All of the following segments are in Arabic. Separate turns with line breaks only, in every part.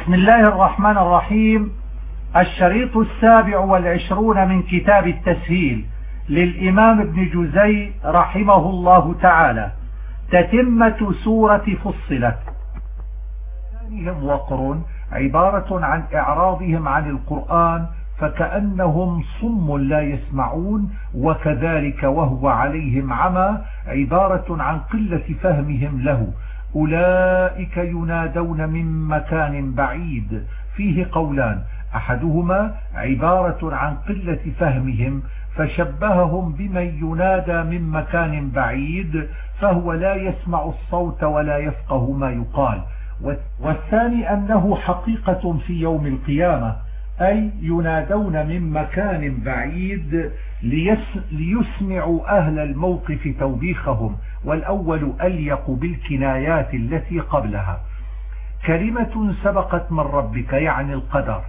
بسم الله الرحمن الرحيم. الشريط السابع والعشرون من كتاب التسهيل للإمام ابن جزي رحمه الله تعالى. تتمة سورة فصلت. وقر عبارة عن إعراضهم عن القرآن فكأنهم صم لا يسمعون وكذلك وهو عليهم عمى عبارة عن قلة فهمهم له. أولئك ينادون من مكان بعيد فيه قولان أحدهما عبارة عن قلة فهمهم فشبههم بمن ينادى من مكان بعيد فهو لا يسمع الصوت ولا يفقه ما يقال. والثاني أنه حقيقة في يوم القيامة أي ينادون من مكان بعيد ليسمعوا أهل الموقف توبيخهم والأول أليق بالكنايات التي قبلها. كلمة سبقت من ربك يعني القدر.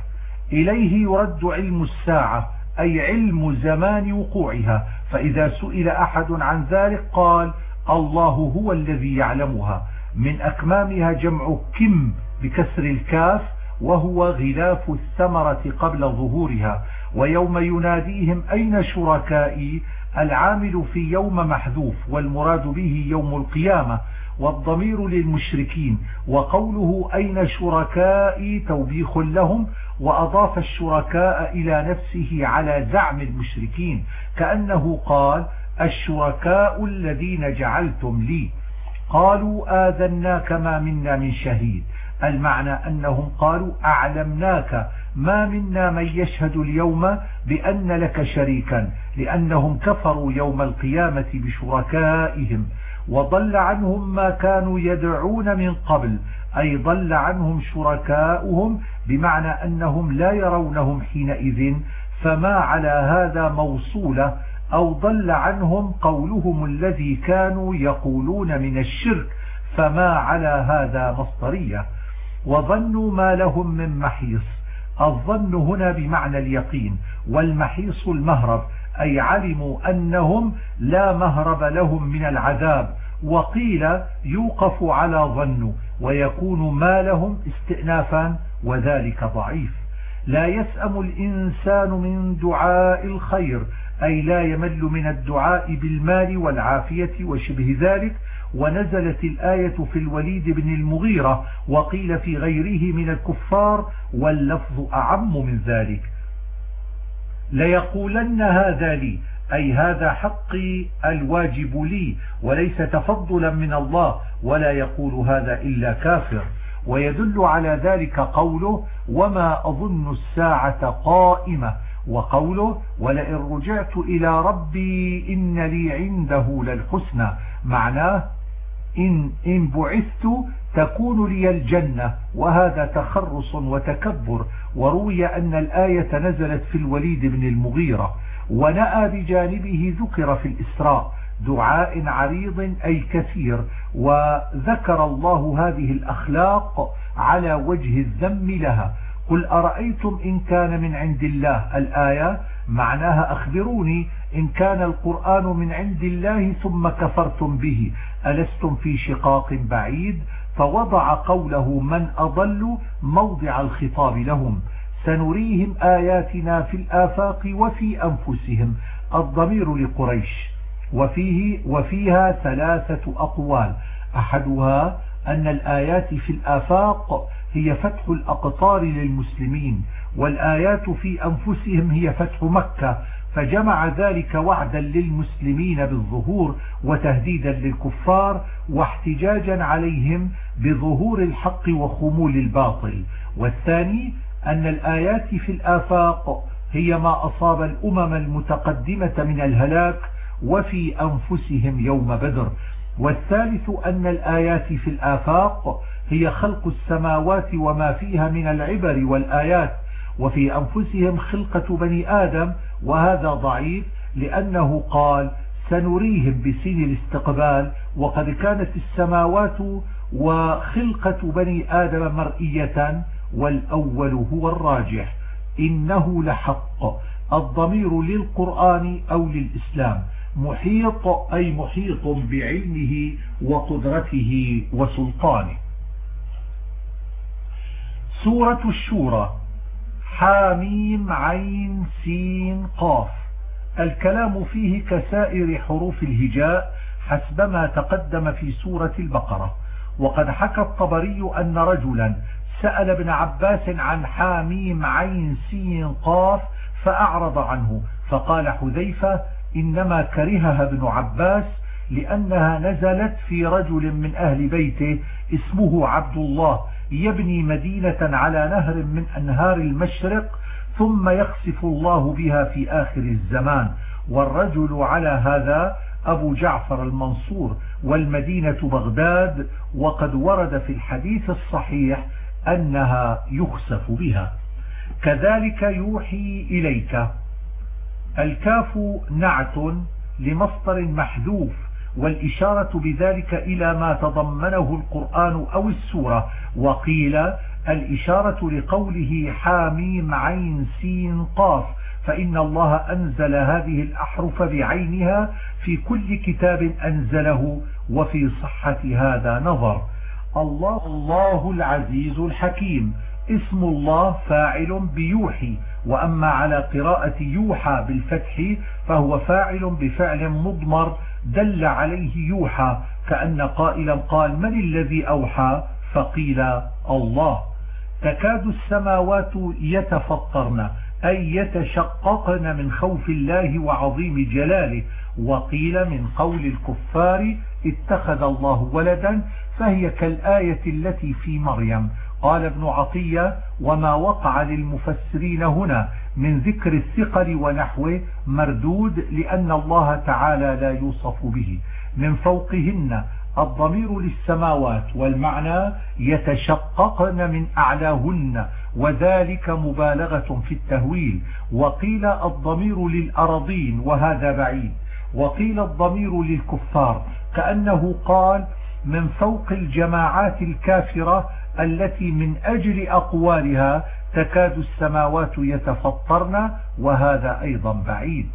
إليه يرد علم الساعة أي علم زمان وقوعها. فإذا سئل أحد عن ذلك قال الله هو الذي يعلمها. من أكمامها جمع كم بكسر الكاف وهو غلاف الثمرة قبل ظهورها. ويوم يناديهم أين شركائي؟ العامل في يوم محذوف والمراد به يوم القيامة والضمير للمشركين وقوله أين شركائي؟ توبيخ لهم وأضاف الشركاء إلى نفسه على زعم المشركين كأنه قال الشركاء الذين جعلتم لي قالوا آذناك ما منا من شهيد المعنى أنهم قالوا أعلمناك ما منا من يشهد اليوم بأن لك شريكا لأنهم كفروا يوم القيامة بشركائهم وضل عنهم ما كانوا يدعون من قبل أي ضل عنهم شركاؤهم بمعنى أنهم لا يرونهم حينئذ فما على هذا موصولة أو ضل عنهم قولهم الذي كانوا يقولون من الشرك فما على هذا مصدرية. وظنوا ما لهم من محيص. الظن هنا بمعنى اليقين والمحيص المهرب أي علموا أنهم لا مهرب لهم من العذاب وقيل يوقف على ظن ويكون ما لهم استئنافا وذلك ضعيف. لا يسأم الإنسان من دعاء الخير أي لا يمل من الدعاء بالمال والعافية وشبه ذلك ونزلت الآية في الوليد بن المغيرة وقيل في غيره من الكفار واللفظ أعم من ذلك. ليقولن هذا لي أي هذا حقي الواجب لي وليس تفضلا من الله ولا يقول هذا إلا كافر. ويدل على ذلك قوله وما أظن الساعة قائمة. وقوله ولئن رجعت إلى ربي إن لي عنده للحسنى. معناه إن, إن بعثت تكون لي الجنة وهذا تخرص وتكبر. وروي أن الآية نزلت في الوليد بن المغيرة ونأى بجانبه ذكر في الإسراء دعاء عريض أي كثير. وذكر الله هذه الأخلاق على وجه الذم لها. قل أرأيتم إن كان من عند الله الآية؟ معناها أخبروني إن كان القرآن من عند الله ثم كفرتم به. ألستم في شقاق بعيد؟ فوضع قوله من أضل موضع الخطاب لهم. سنريهم آياتنا في الآفاق وفي أنفسهم. الضمير لقريش. وفيه وفيها ثلاثة أقوال. أحدها أن الآيات في الآفاق هي فتح الأقطار للمسلمين. والآيات في أنفسهم هي فتح مكة فجمع ذلك وعدا للمسلمين بالظهور وتهديدا للكفار واحتجاجا عليهم بظهور الحق وخمول الباطل. والثاني أن الآيات في الآفاق هي ما أصاب الأمم المتقدمة من الهلاك وفي أنفسهم يوم بدر. والثالث أن الآيات في الآفاق هي خلق السماوات وما فيها من العبر والآيات وفي أنفسهم خلقة بني آدم وهذا ضعيف لأنه قال سنريهم بسين الاستقبال وقد كانت السماوات وخلقة بني آدم مرئية والأول هو الراجح إنه لحق الضمير للقرآن أو للإسلام محيط أي محيط بعلمه وقدرته وسلطانه. سورة الشورى حاميم عين سين قاف. الكلام فيه كسائر حروف الهجاء حسبما تقدم في سورة البقرة. وقد حكى الطبري أن رجلا سأل ابن عباس عن حاميم عين سين قاف فأعرض عنه فقال حذيفة إنما كرهها ابن عباس لأنها نزلت في رجل من أهل بيته اسمه عبد الله يبني مدينة على نهر من أنهار المشرق ثم يخسف الله بها في آخر الزمان. والرجل على هذا أبو جعفر المنصور والمدينة بغداد. وقد ورد في الحديث الصحيح أنها يخسف بها. كذلك يوحي إليك الكاف نعت لمصدر محذوف. والإشارة بذلك إلى ما تضمنه القرآن أو السورة. وقيل الإشارة لقوله حاميم عين سين قاف فإن الله أنزل هذه الأحرف بعينها في كل كتاب أنزله وفي صحة هذا نظر. الله, الله العزيز الحكيم. اسم الله فاعل بيوحي وأما على قراءة يوحى بالفتح فهو فاعل بفعل مضمر دل عليه يوحى كأن قائلا قال من الذي أوحى؟ فقيل الله. تكاد السماوات يتفطرن أي يتشققن من خوف الله وعظيم جلاله. وقيل من قول الكفار اتخذ الله ولدا. فهي كالآية التي في مريم. قال ابن عطية وما وقع للمفسرين هنا من ذكر الثقل ونحوه مردود لأن الله تعالى لا يوصف به. من فوقهن الضمير للسماوات والمعنى يتشققن من أعلاهن وذلك مبالغة في التهويل. وقيل الضمير للأرضين وهذا بعيد. وقيل الضمير للكفار كأنه قال من فوق الجماعات الكافرة التي من أجل أقوالها تكاد السماوات يتفطرن وهذا أيضا بعيد.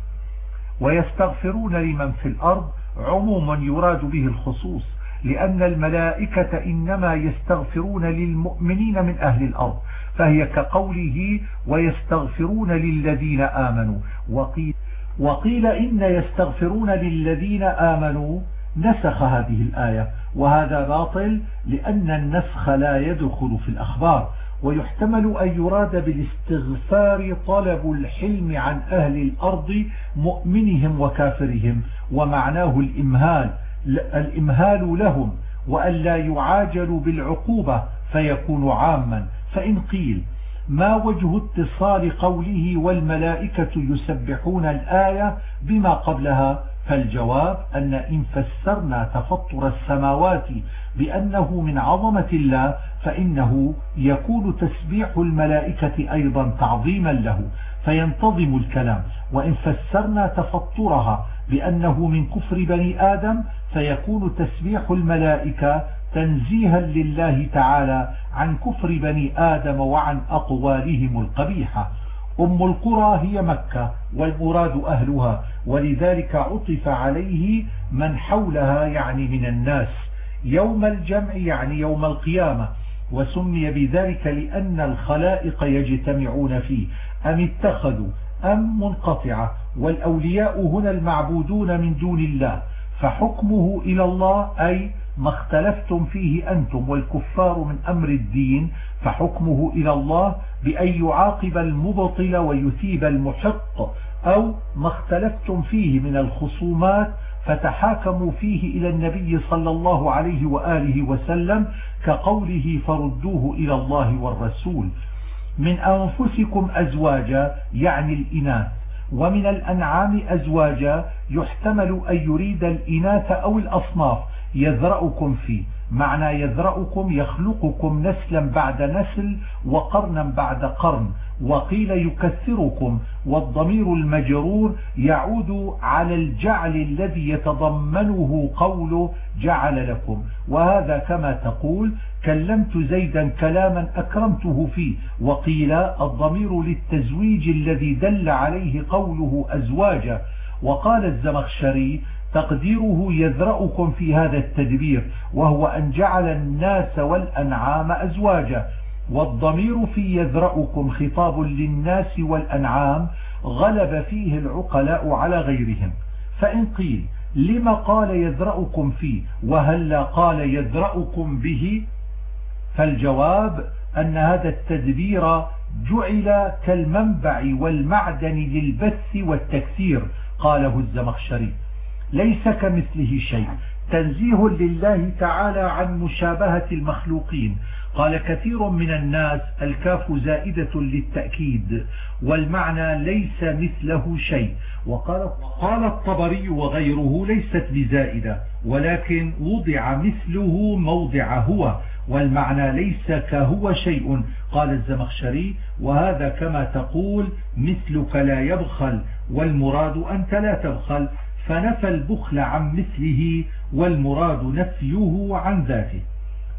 ويستغفرون لمن في الأرض عموما يراد به الخصوص لأن الملائكة إنما يستغفرون للمؤمنين من أهل الأرض فهي كقوله ويستغفرون للذين آمنوا. وقيل, وقيل إن يستغفرون للذين آمنوا نسخ هذه الآية. وهذا باطل لأن النسخ لا يدخل في الأخبار ويحتمل أن يراد بالاستغفار طلب الحلم عن أهل الأرض مؤمنهم وكافرهم ومعناه الإمهال الإمهال لهم وأن لا يعاجلوا بالعقوبة فيكون عاما. فإن قيل ما وجه اتصال قوله والملائكة يسبحون الآية بما قبلها؟ فالجواب أن إن فسرنا تفطر السماوات بأنه من عظمة الله فإنه يكون تسبيح الملائكة أيضا تعظيما له فينتظم الكلام. وإن فسرنا تفطرها بأنه من كفر بني آدم فيكون تسبيح الملائكة تنزيها لله تعالى عن كفر بني آدم وعن أقوالهم القبيحة. أم القرى هي مكة والمراد أهلها. ولذلك عطف عليه من حولها يعني من الناس. يوم الجمع يعني يوم القيامة. وسمي بذلك لأن الخلائق يجتمعون فيه. أم اتخذوا؟ أم منقطعة. والأولياء هنا المعبودون من دون الله. فحكمه إلى الله أي ما اختلفتم فيه أنتم والكفار من أمر الدين فحكمه إلى الله بأن يعاقب المبطل ويثيب المحق أو ما اختلفتم فيه من الخصومات فتحاكموا فيه إلى النبي صلى الله عليه وآله وسلم كقوله فردوه إلى الله والرسول. من أنفسكم أزواجا يعني الإناث ومن الأنعام أزواجا يحتمل أن يريد الإناث أو الأصناف يذرأكم فيه. معنى يذرأكم يخلقكم نسلا بعد نسل وقرنا بعد قرن. وقيل يكثركم والضمير المجرور يعود على الجعل الذي يتضمنه قول جعل لكم. وهذا كما تقول كلمت زيدا كلاما أكرمته فيه. وقيل الضمير للتزويج الذي دل عليه قوله أزواجا وقال الزمخشري تقديره يذرأكم في هذا التدبير وهو أن جعل الناس والأنعام أزواجا والضمير في يذرأكم خطاب للناس والأنعام غلب فيه العقلاء على غيرهم. فإن قيل لما قال يذرأكم فيه وهل قال يذرأكم به؟ فالجواب أن هذا التدبير جعل كالمنبع والمعدن للبث والتكثير قاله الزمخشري. ليس كمثله شيء. تنزيه لله تعالى عن مشابهة المخلوقين. قال كثير من الناس الكاف زائدة للتأكيد والمعنى ليس مثله شيء. وقال قال الطبري وغيره ليست بزائدة ولكن وضع مثله موضع هو والمعنى ليس كهو شيء. قال الزمخشري وهذا كما تقول مثلك لا يبخل والمراد أنت لا تبخل. فنفى البخل عن مثله والمراد نفيه عن ذاته.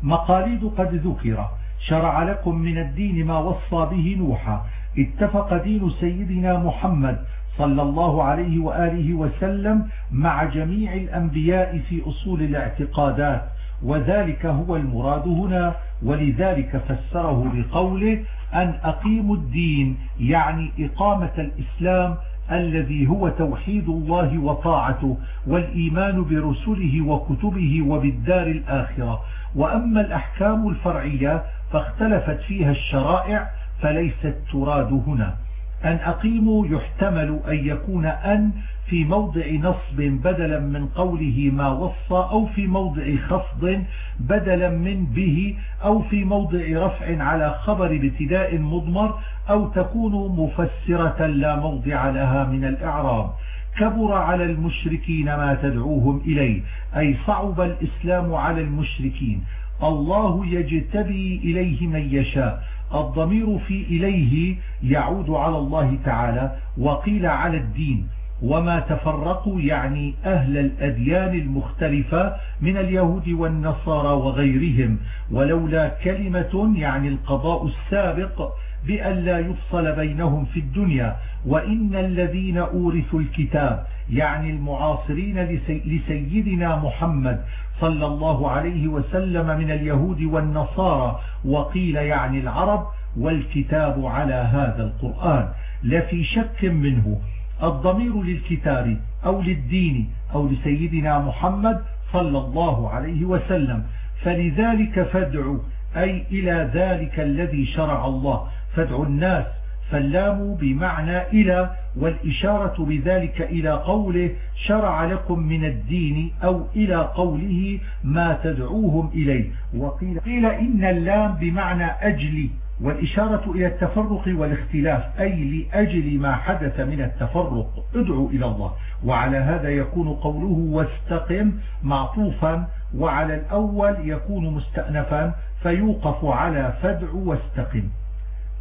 مقاليد قد ذكر شرع لكم من الدين ما وصى به نوحا. اتفق دين سيدنا محمد صلى الله عليه وآله وسلم مع جميع الأنبياء في أصول الاعتقادات وذلك هو المراد هنا ولذلك فسره بقوله أن أقيموا الدين يعني إقامة الإسلام الذي هو توحيد الله وطاعته والإيمان برسله وكتبه وبالدار الآخرة. وأما الأحكام الفرعية فاختلفت فيها الشرائع فليست تراد هنا. أن أقيموا يحتمل أن يكون أن في موضع نصب بدلا من قوله ما وصى أو في موضع خفض بدلا من به أو في موضع رفع على خبر ابتداء مضمر أو تكون مفسرة لا موضع لها من الإعراب. كبر على المشركين ما تدعوهم إليه أي صعب الإسلام على المشركين. الله يجتبي إليه من يشاء. الضمير في إليه يعود على الله تعالى وقيل على الدين. وما تفرقوا يعني أهل الأديان المختلفة من اليهود والنصارى وغيرهم. ولولا كلمة يعني القضاء السابق بأن لا يفصل بينهم في الدنيا. وإن الذين أورثوا الكتاب يعني المعاصرين لسيدنا محمد صلى الله عليه وسلم من اليهود والنصارى وقيل يعني العرب والكتاب على هذا القرآن. لفي شك منه. الضمير للكتاب أو للدين أو لسيدنا محمد صلى الله عليه وسلم. فلذلك فادعوا أي إلى ذلك الذي شرع الله. فادعوا الناس فاللام بمعنى إلى والإشارة بذلك إلى قوله شرع لكم من الدين أو إلى قوله ما تدعوهم إليه. وقيل قيل إن اللام بمعنى أجل والإشارة إلى التفرق والاختلاف أي لأجل ما حدث من التفرق. ادعوا إلى الله. وعلى هذا يكون قوله واستقم معطوفا وعلى الأول يكون مستأنفا فيوقف على فدع واستقم.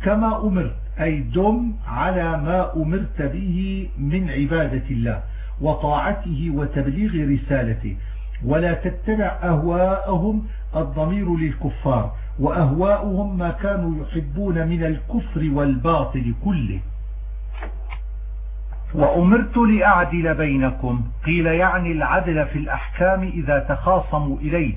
كما أمرت أي دم على ما أمرت به من عبادة الله وطاعته وتبليغ رسالته. ولا تتبع أهواءهم الضمير للكفار وأهواؤهم ما كانوا يحبون من الكفر والباطل كله. وأمرت لأعدل بينكم قيل يعني العدل في الأحكام إذا تخاصموا إليه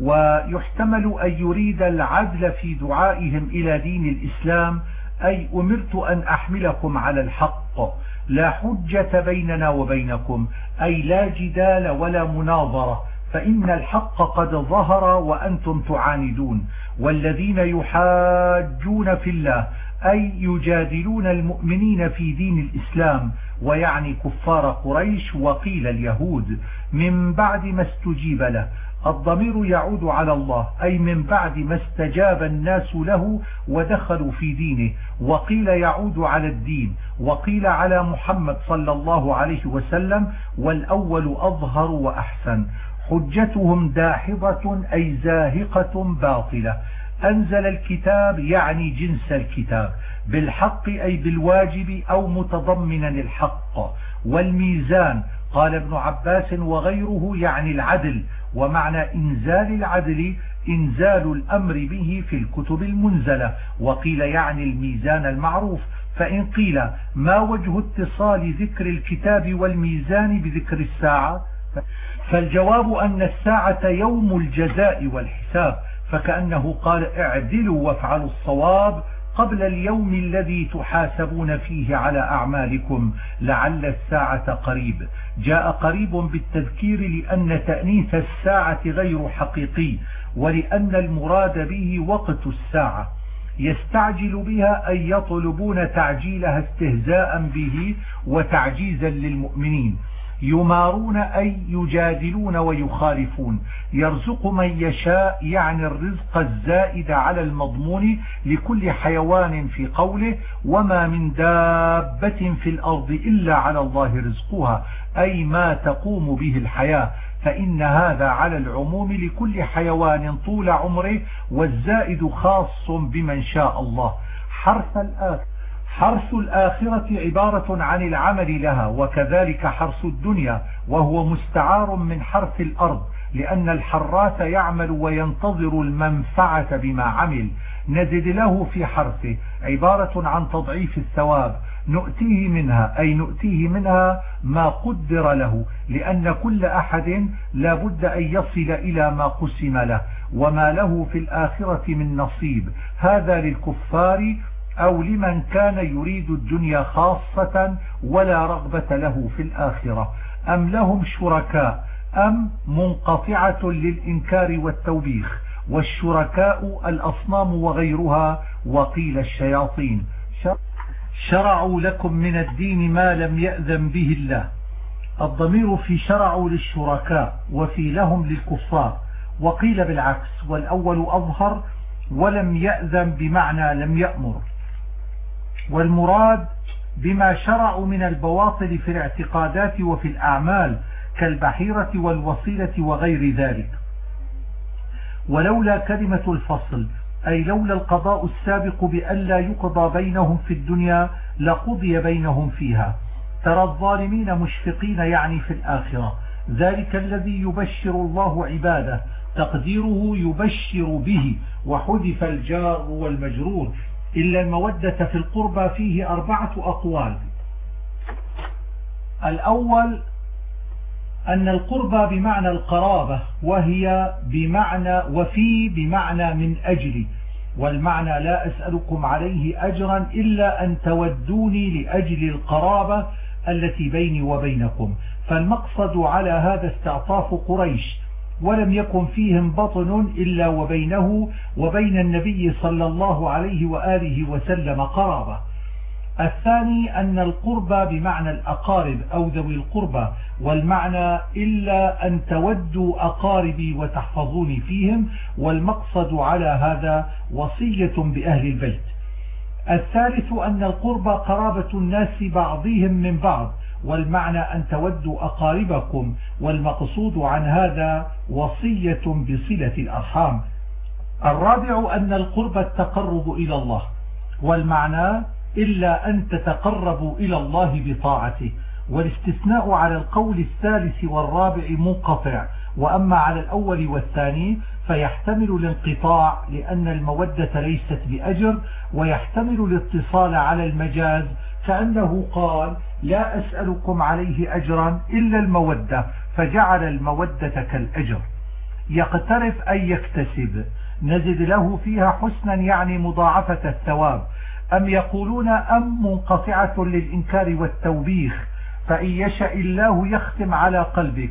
ويحتمل أن يريد العدل في دعائهم إلى دين الإسلام أي أمرت أن أحملكم على الحق. لا حجة بيننا وبينكم أي لا جدال ولا مناظرة. فإن الحق قد ظهر وأنتم تعاندون. والذين يحاجون في الله أي يجادلون المؤمنين في دين الإسلام ويعني كفار قريش وقيل اليهود. من بعد ما استجيب له الضمير يعود على الله أي من بعد ما استجاب الناس له ودخلوا في دينه وقيل يعود على الدين وقيل على محمد صلى الله عليه وسلم والأول أظهر وأحسن. حجتهم داحضة أي زاهقة باطلة. أنزل الكتاب يعني جنس الكتاب بالحق أي بالواجب أو متضمنا الحق والميزان قال ابن عباس وغيره يعني العدل ومعنى إنزال العدل إنزال الأمر به في الكتب المنزلة وقيل يعني الميزان المعروف فإن قيل ما وجه اتصال ذكر الكتاب والميزان بذكر الساعة؟ فالجواب أن الساعة يوم الجزاء والحساب فكأنه قال اعدلوا وافعلوا الصواب قبل اليوم الذي تحاسبون فيه على أعمالكم لعل الساعة قريب. جاء قريب بالتذكير لأن تأنيث الساعة غير حقيقي ولأن المراد به وقت الساعة. يستعجل بها أن يطلبون تعجيلها استهزاء به وتعجيزا للمؤمنين. يمارون أي يجادلون ويخالفون. يرزق من يشاء يعني الرزق الزائد على المضمون لكل حيوان في قوله وما من دابة في الأرض إلا على الله رزقها. أي ما تقوم به الحياة. فإن هذا على العموم لكل حيوان طول عمره والزائد خاص بمن شاء الله. حرث الآخر. حرث الآخرة عبارة عن العمل لها وكذلك حرث الدنيا وهو مستعار من حرث الأرض لأن الحراث يعمل وينتظر المنفعة بما عمل. نزد له في حرثه عبارة عن تضعيف الثواب نؤتيه منها أي نؤتيه منها ما قدر له لأن كل أحد لا بد أن يصل إلى ما قسم له وما له في الآخرة من نصيب. هذا للكفار أو لمن كان يريد الدنيا خاصة ولا رغبة له في الآخرة. أم لهم شركاء أم منقطعة للإنكار والتوبيخ. والشركاء الأصنام وغيرها وقيل الشياطين. شرعوا لكم من الدين ما لم يأذن به الله. الضمير في شرعوا للشركاء وفي لهم للكفار. وقيل بالعكس والأول أظهر ولم يأذن بمعنى لم يأمر. والمراد بما شرعوا من البواطل في الاعتقادات وفي الأعمال كالبحيرة والوصيلة وغير ذلك. ولولا كلمة الفصل أي لولا القضاء السابق بألا يقضى بينهم في الدنيا لقضي بينهم فيها. ترى الظالمين مشفقين يعني في الآخرة. ذلك الذي يبشر الله عباده. تقديره يبشر به. وحذف الجار والمجرور. إلا المودة في القربى فيه أربعة أقوال. الأول أن القربى بمعنى القرابة وهي بمعنى وفي بمعنى من أجل والمعنى لا أسألكم عليه أجرا إلا أن تودوني لأجل القرابة التي بيني وبينكم. فالمقصد على هذا استعطاف قريش ولم يكن فيهم بطن إلا وبينه وبين النبي صلى الله عليه وآله وسلم قرابة. الثاني أن القربى بمعنى الأقارب أو ذوي القربى والمعنى إلا أن تودوا أقاربي وتحفظوني فيهم والمقصد على هذا وصية بأهل البيت. الثالث أن القربى قرابة الناس بعضهم من بعض والمعنى أن تودوا أقاربكم والمقصود عن هذا وصية بصلة الأرحام. الرابع أن القرب التقرب إلى الله والمعنى إلا أن تتقربوا إلى الله بطاعته. والاستثناء على القول الثالث والرابع منقطع وأما على الأول والثاني فيحتمل الانقطاع لأن المودة ليست بأجر ويحتمل الاتصال على المجاز كأنه قال لا أسألكم عليه أجرا إلا المودة فجعل المودة كالأجر. يقترف أن يكتسب. نزد له فيها حسنا يعني مضاعفة الثواب. أم يقولون أم منقطعة للإنكار والتوبيخ؟ فإن يشاء الله يختم على قلبك.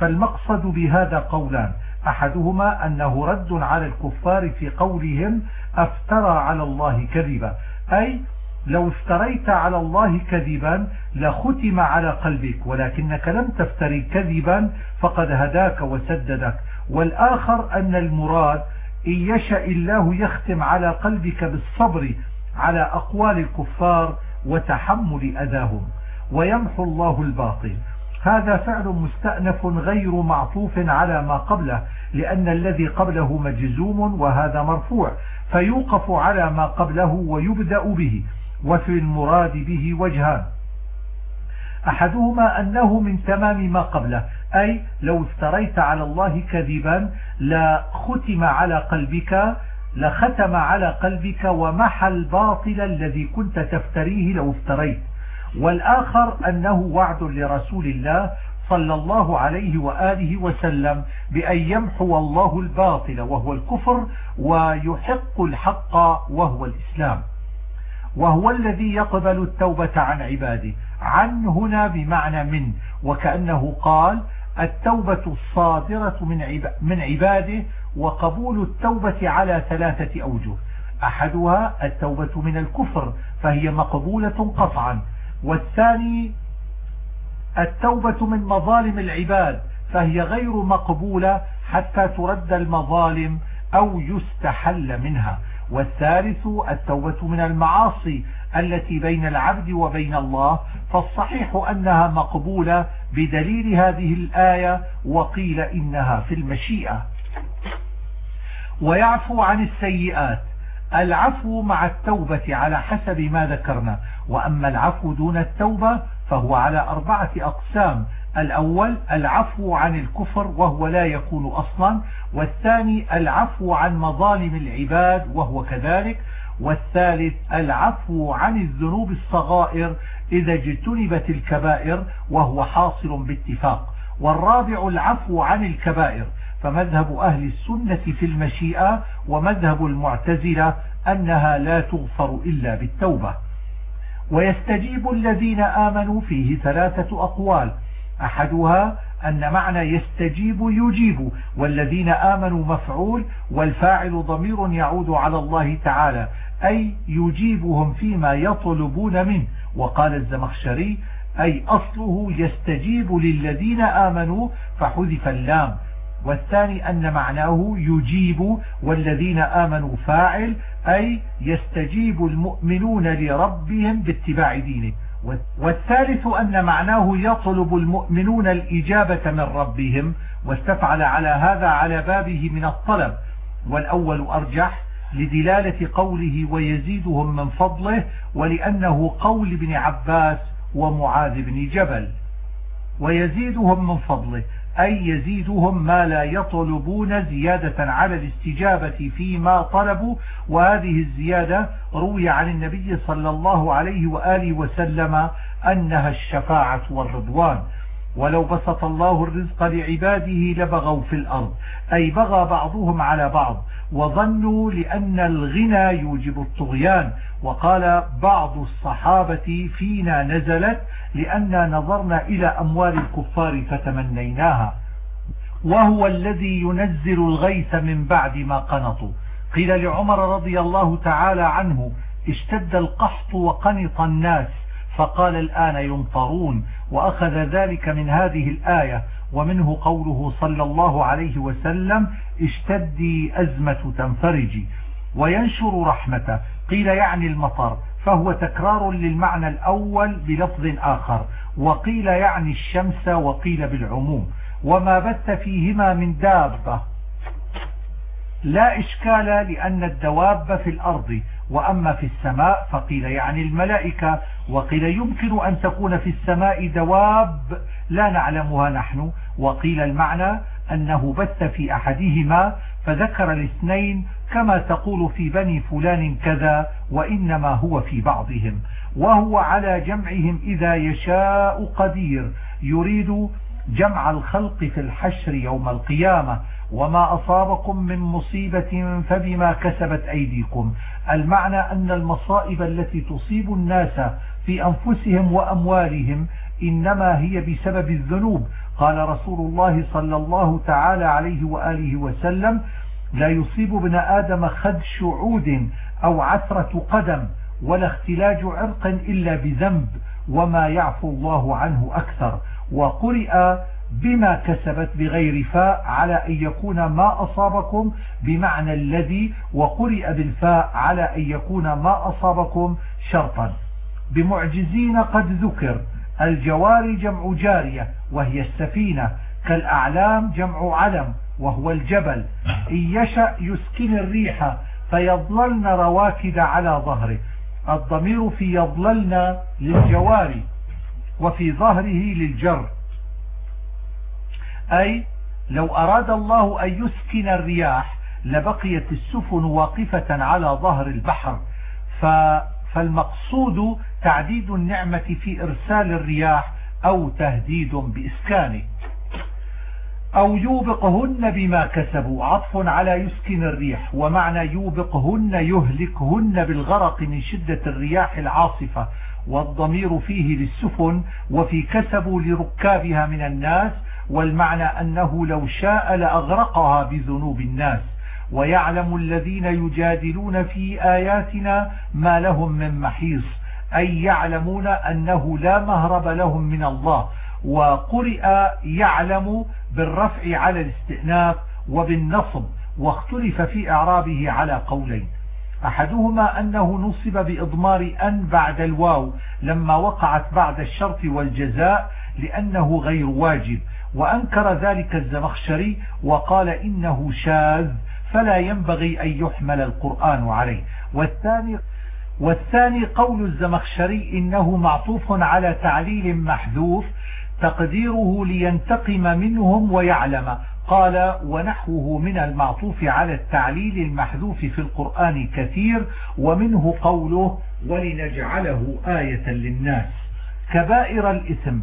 فالمقصد بهذا قولان. أحدهما أنه رد على الكفار في قولهم أفترى على الله كذبا. أي لو افتريت على الله كذبا لختم على قلبك ولكنك لم تفتري كذبا فقد هداك وسددك. والآخر أن المراد إن يشاء الله يختم على قلبك بالصبر على أقوال الكفار وتحمل أذاهم ويمحو الله الباطل. هذا فعل مستأنف غير معطوف على ما قبله لأن الذي قبله مجزوم وهذا مرفوع فيوقف على ما قبله ويبدأ به. وفي المراد به وجهان. أحدهما أنه من تمام ما قبله أي لو افتريت على الله كذبا لختم على قلبك لختم على قلبك ومحى الباطل الذي كنت تفتريه لو افتريت. والآخر أنه وعد لرسول الله صلى الله عليه وآله وسلم بأن يمحو الله الباطل وهو الكفر ويحق الحق وهو الإسلام. وهو الذي يقبل التوبة عن عباده. عن هنا بمعنى من وكأنه قال التوبة الصادرة من عباده وقبول التوبة على ثلاثة أوجه. أحدها التوبة من الكفر فهي مقبولة قطعا. والثاني التوبة من مظالم العباد فهي غير مقبولة حتى ترد المظالم أو يستحل منها. والثالث التوبة من المعاصي التي بين العبد وبين الله فالصحيح أنها مقبولة بدليل هذه الآية وقيل إنها في المشيئة. ويعفو عن السيئات. العفو مع التوبة على حسب ما ذكرنا وأما العفو دون التوبة فهو على أربعة أقسام. الأول العفو عن الكفر وهو لا يكون أصلا والثاني العفو عن مظالم العباد وهو كذلك والثالث العفو عن الذنوب الصغائر إذا اجتنبت الكبائر وهو حاصل باتفاق. والرابع العفو عن الكبائر فمذهب أهل السنة في المشيئة ومذهب المعتزلة أنها لا تغفر إلا بالتوبة. ويستجيب الذين آمنوا فيه ثلاثة أقوال أحدها أن معنى يستجيب يجيب والذين آمنوا مفعول والفاعل ضمير يعود على الله تعالى أي يجيبهم فيما يطلبون منه. وقال الزمخشري أي أصله يستجيب للذين آمنوا فحذف اللام. والثاني أن معناه يجيب والذين آمنوا فاعل أي يستجيب المؤمنون لربهم باتباع دينه. والثالث أن معناه يطلب المؤمنون الإجابة من ربهم واستفعل على هذا على بابه من الطلب. والأول أرجح لدلالة قوله ويزيدهم من فضله ولأنه قول ابن عباس ومعاذ بن جبل. ويزيدهم من فضله. أي يزيدهم ما لا يطلبون زيادة على الاستجابة فيما طلبوا. وهذه الزيادة روي عن النبي صلى الله عليه وآله وسلم أنها الشفاعة والرضوان. ولو بسط الله الرزق لعباده لبغوا في الأرض. أي بغى بعضهم على بعض وظنوا لأن الغنى يوجب الطغيان. وقال بعض الصحابة فينا نزلت لأننا نظرنا إلى أموال الكفار فتمنيناها. وهو الذي ينزل الغيث من بعد ما قنطوا. قيل لعمر رضي الله تعالى عنه اشتد القحط وقنط الناس. فقال الآن يمطرون وأخذ ذلك من هذه الآية ومنه قوله صلى الله عليه وسلم اشتدي أزمة تنفرجي وينشر رحمته قيل يعني المطر فهو تكرار للمعنى الأول بلفظ آخر وقيل يعني الشمس وقيل بالعموم وما بث فيهما من دابة. لا إشكال لأن الدواب في الأرض وأما في السماء فقيل يعني الملائكة وقيل يمكن أن تكون في السماء دواب لا نعلمها نحن. وقيل المعنى أنه بث في أحدهما فذكر الاثنين كما تقول في بني فلان كذا وإنما هو في بعضهم. وهو على جمعهم إذا يشاء قدير يريد جمع الخلق في الحشر يوم القيامة. وما أصابكم من مصيبة فبما كسبت أيديكم. المعنى أن المصائب التي تصيب الناس في أنفسهم وأموالهم إنما هي بسبب الذنوب. قال رسول الله صلى الله تعالى عليه وآله وسلم لا يصيب ابن آدم خد شعود أو عثرة قدم ولا اختلاج عرق إلا بذنب وما يعفو الله عنه أكثر. وقرئ بما كسبت بغير فاء على أن يكون ما أصابكم بمعنى الذي. وقرئ بالفاء على أن يكون ما أصابكم شرطا. بمعجزين قد ذكر الجواري جمع جارية وهي السفينة كالأعلام جمع علم وهو الجبل. إن يشأ يسكن الريح فيضللن رواكد على ظهره. الضمير في يضللن للجواري وفي ظهره للجر. أي لو أراد الله أن يسكن الرياح لبقيت السفن واقفة على ظهر البحر. فالمقصود تعديد النعمة في إرسال الرياح أو تهديد بإسكانه. أو يوبقهن بما كسبوا. عطف على يسكن الريح. ومعنى يوبقهن يهلكهن بالغرق من شدة الرياح العاصفة. والضمير فيه للسفن. وفي كسبوا لركابها من الناس. والمعنى أنه لو شاء لأغرقها بذنوب الناس. ويعلم الذين يجادلون في آياتنا ما لهم من محيص. أي يعلمون أنه لا مهرب لهم من الله وقرئ يعلم بالرفع على الاستئناف وبالنصب واختلف في إعرابه على قولين. أحدهما أنه نصب بإضمار أن بعد الواو لما وقعت بعد الشرط والجزاء لأنه غير واجب وأنكر ذلك الزمخشري وقال إنه شاذ فلا ينبغي أن يحمل القرآن عليه. والثاني والثاني قول الزمخشري إنه معطوف على تعليل محذوف تقديره لينتقم منهم ويعلم. قال ونحوه من المعطوف على التعليل المحذوف في القرآن كثير ومنه قوله ولنجعله آية للناس. كبائر الإثم.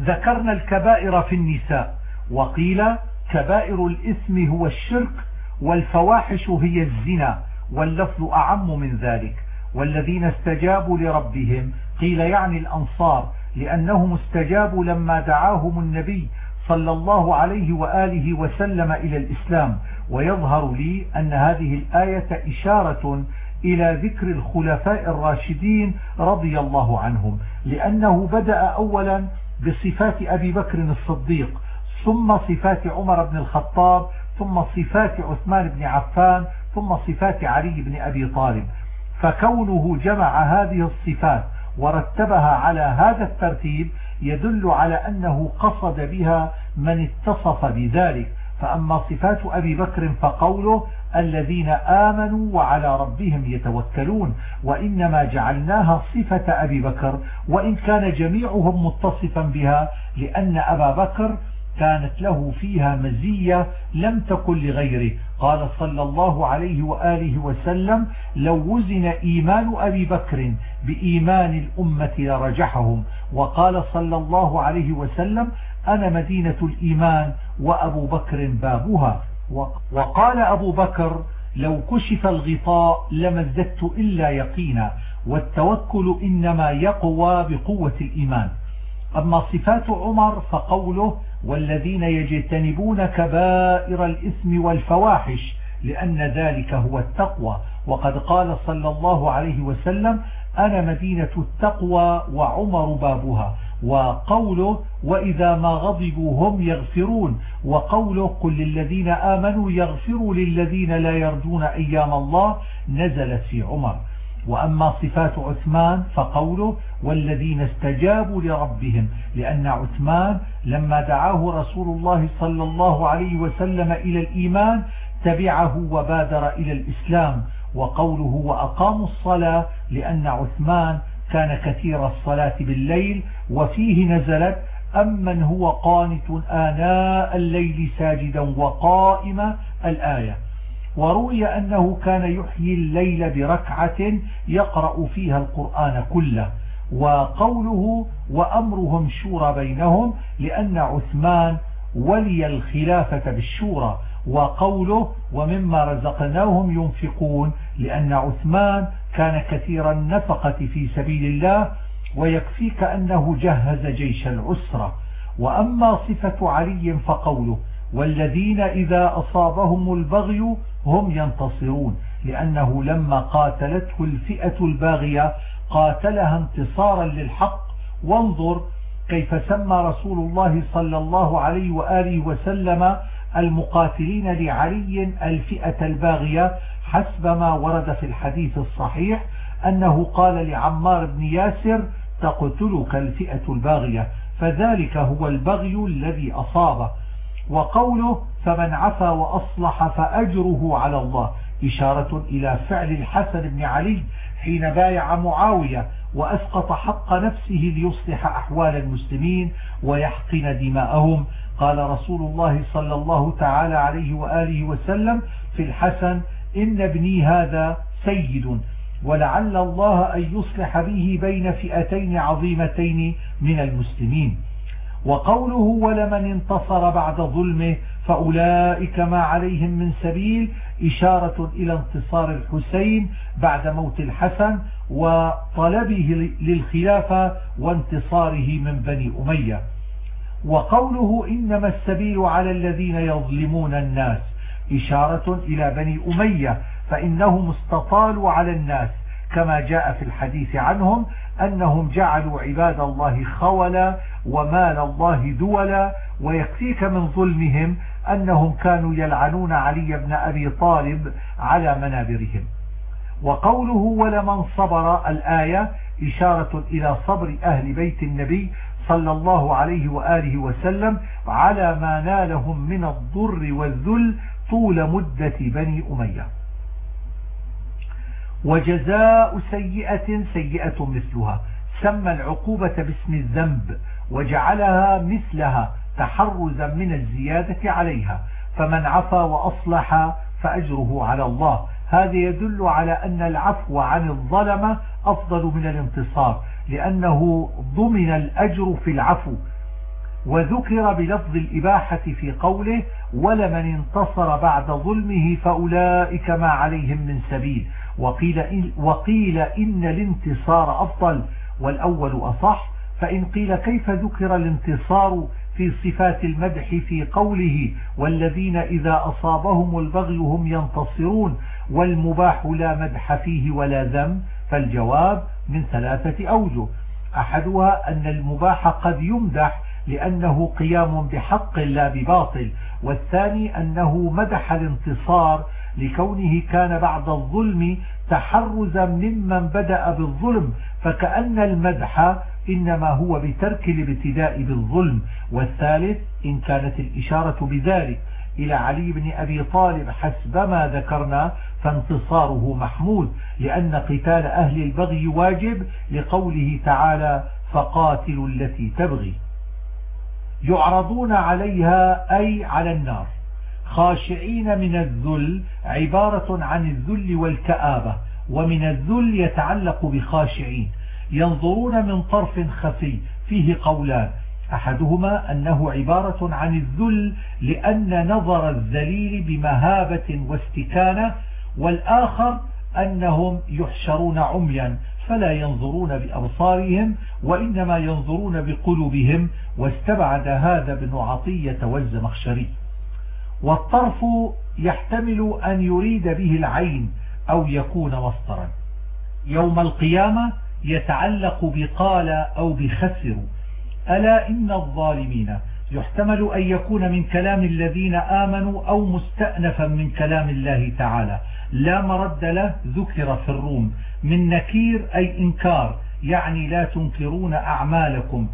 ذكرنا الكبائر في النساء. وقيل كبائر الإثم هو الشرك والفواحش هي الزنا واللفظ أعم من ذلك. والذين استجابوا لربهم قيل يعني الأنصار لأنهم استجابوا لما دعاهم النبي صلى الله عليه وآله وسلم إلى الإسلام. ويظهر لي أن هذه الآية إشارة إلى ذكر الخلفاء الراشدين رضي الله عنهم لأنه بدأ أولا بصفات أبي بكر الصديق ثم صفات عمر بن الخطاب ثم صفات عثمان بن عفان ثم صفات علي بن أبي طالب. فكونه جمع هذه الصفات ورتبها على هذا الترتيب يدل على أنه قصد بها من اتصف بذلك. فأما صفات أبي بكر فقوله الذين آمنوا وعلى ربهم يتوكلون وإنما جعلناها صفة أبي بكر وإن كان جميعهم متصفا بها لأن أبا بكر كانت له فيها مزية لم تكن لغيره. قال صلى الله عليه وآله وسلم لو وزن إيمان أبي بكر بإيمان الأمة لرجحهم. وقال صلى الله عليه وسلم أنا مدينة الإيمان وأبو بكر بابها. وقال أبو بكر لو كشف الغطاء لما ازددت إلا يقينا والتوكل إنما يقوى بقوة الإيمان. أما صفات عمر فقوله والذين يجتنبون كبائر الإثم والفواحش لأن ذلك هو التقوى. وقد قال صلى الله عليه وسلم أنا مدينة التقوى وعمر بابها. وقوله وإذا ما غضبوا هم يغفرون. وقوله قل للذين آمنوا يغفروا للذين لا يرجون أيام الله نزلت في عمر. وأما صفات عثمان فقوله والذين استجابوا لربهم. لأن عثمان لما دعاه رسول الله صلى الله عليه وسلم إلى الإيمان تبعه وبادر إلى الإسلام وقوله وأقاموا الصلاة لأن عثمان كان كثير الصلاة بالليل وفيه نزلت أمن هو قانت آناء الليل ساجدا وقائما الآية. وروي أنه كان يحيي الليل بركعة يقرأ فيها القرآن كله. وقوله وأمرهم شورى بينهم لأن عثمان ولي الخلافة بالشورى وقوله ومما رزقناهم ينفقون لأن عثمان كان كثير النفقة في سبيل الله ويكفيك أنه جهز جيش العسرة. وأما صفة علي فقوله والذين إذا أصابهم البغي هم ينتصرون لأنه لما قاتلته الفئة الباغية قاتلها انتصارا للحق. وانظر كيف سمى رسول الله صلى الله عليه وآله وسلم المقاتلين لعلي الفئة الباغية حسب ما ورد في الحديث الصحيح أنه قال لعمار بن ياسر تقتلك الفئة الباغية فذلك هو البغي الذي أصابه. وقوله فمن عفا وأصلح فأجره على الله. إشارة إلى فعل الحسن بن علي حين بايع معاوية وأسقط حق نفسه ليصلح أحوال المسلمين ويحقن دماءهم. قال رسول الله صلى الله تعالى عليه وآله وسلم في الحسن إن ابني هذا سيد ولعل الله أن يصلح به بين فئتين عظيمتين من المسلمين. وقوله ولمن انتصر بعد ظلمه فأولئك ما عليهم من سبيل إشارة إلى انتصار الحسين بعد موت الحسن وطلبه للخلافة وانتصاره من بني أمية. وقوله إنما السبيل على الذين يظلمون الناس إشارة إلى بني أمية فإنهم استطالوا على الناس كما جاء في الحديث عنهم أنهم جعلوا عباد الله خولا ومال الله دولا ويكفيك من ظلمهم أنهم كانوا يلعنون علي بن أبي طالب على منابرهم. وقوله ولمن صبر الآية إشارة إلى صبر أهل بيت النبي صلى الله عليه وآله وسلم على ما نالهم من الضر والذل طول مدة بني أمية. وجزاء سيئة سيئة مثلها سمى العقوبة باسم الذنب وجعلها مثلها تحرزا من الزيادة عليها فمن عفا وأصلح فأجره على الله. هذا يدل على أن العفو عن الظلمة أفضل من الانتصار لأنه ضمن الأجر في العفو. وذكر بلفظ الإباحة في قوله ولمن انتصر بعد ظلمه فأولئك ما عليهم من سبيل وقيل إن, وقيل إن الانتصار أفضل والأول أصح. فإن قيل كيف ذكر الانتصار في صفات المدح في قوله والذين إذا أصابهم البغي هم ينتصرون والمباح لا مدح فيه ولا ذم فالجواب من ثلاثة أوجه. أحدها أن المباح قد يمدح لأنه قيام بحق لا بباطل والثاني أنه مدح الانتصار لكونه كان بعد الظلم تحرزا ممن بدأ بالظلم فكأن المدح إنما هو بترك الابتداء بالظلم والثالث إن كانت الإشارة بذلك إلى علي بن أبي طالب حسب ما ذكرنا فانتصاره محمود لأن قتال أهل البغي واجب لقوله تعالى فقاتلوا التي تبغي يعرضون عليها أي على النار. خاشعين من الذل عبارة عن الذل والكآبة ومن الذل يتعلق بخاشعين. ينظرون من طرف خفي. فيه قولان. أحدهما أنه عبارة عن الذل لأن نظر الذليل بمهابة واستكانة والآخر أنهم يحشرون عميا فلا ينظرون بأبصارهم وإنما ينظرون بقلوبهم واستبعد هذا ابن عطية والزمخشري. والطرف يحتمل أن يريد به العين أو يكون مصدرا. يوم القيامة يتعلق بقال أو بخسر. ألا إن الظالمين؟ يحتمل أن يكون من كلام الذين آمنوا أو مستأنفا من كلام الله تعالى. لا مرد له ذكر في الروم. من نكير أي إنكار يعني لا تنكرون أعمالكم.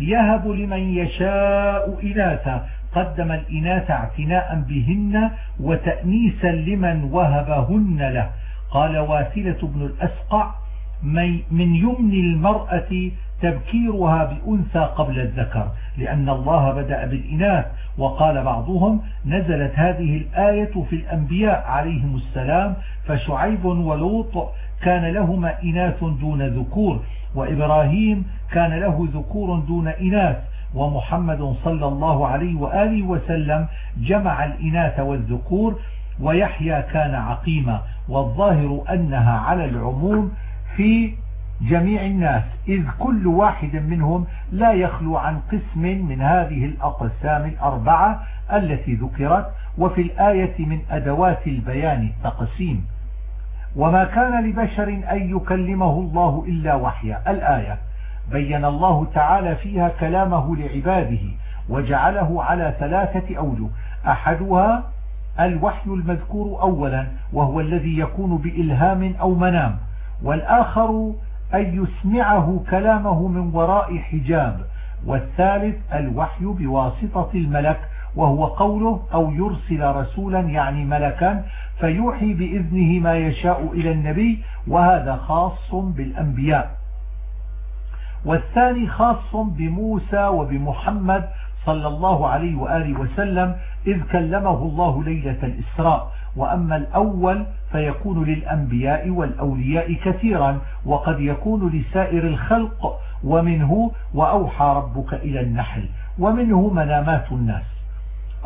يهب لمن يشاء إناثا. قدم الإناث اعتناء بهن وتأنيسا لمن وهبهن له. قال واثلة بن الأسقع من يمن المرأة تبكيرها بأنثى قبل الذكر لأن الله بدأ بالإناث وقال بعضهم نزلت هذه الآية في الأنبياء عليهم السلام فشعيب ولوط كان لهما إناث دون ذكور وإبراهيم كان له ذكور دون إناث ومحمد صلى الله عليه وآله وسلم جمع الإناث والذكور ويحيى كان عقيما والظاهر أنها على العموم في جميع الناس إذ كل واحد منهم لا يخلو عن قسم من هذه الأقسام الأربعة التي ذكرت وفي الآية من أدوات البيان التقسيم وما كان لبشر أن يكلمه الله إلا وحيا. الآية بين الله تعالى فيها كلامه لعباده وجعله على ثلاثة أوجه. أحدها الوحي المذكور أولا وهو الذي يكون بإلهام أو منام. والآخر أن يسمعه كلامه من وراء حجاب والثالث الوحي بواسطة الملك وهو قوله أو يرسل رسولا يعني ملكا فيوحي بإذنه ما يشاء إلى النبي وهذا خاص بالأنبياء. والثاني خاص بموسى وبمحمد صلى الله عليه وآله وسلم إذ كلمه الله ليلة الإسراء. وأما الأول فيكون للأنبياء والأولياء كثيرا وقد يكون لسائر الخلق ومنه وأوحى ربك إلى النحل ومنه منامات الناس.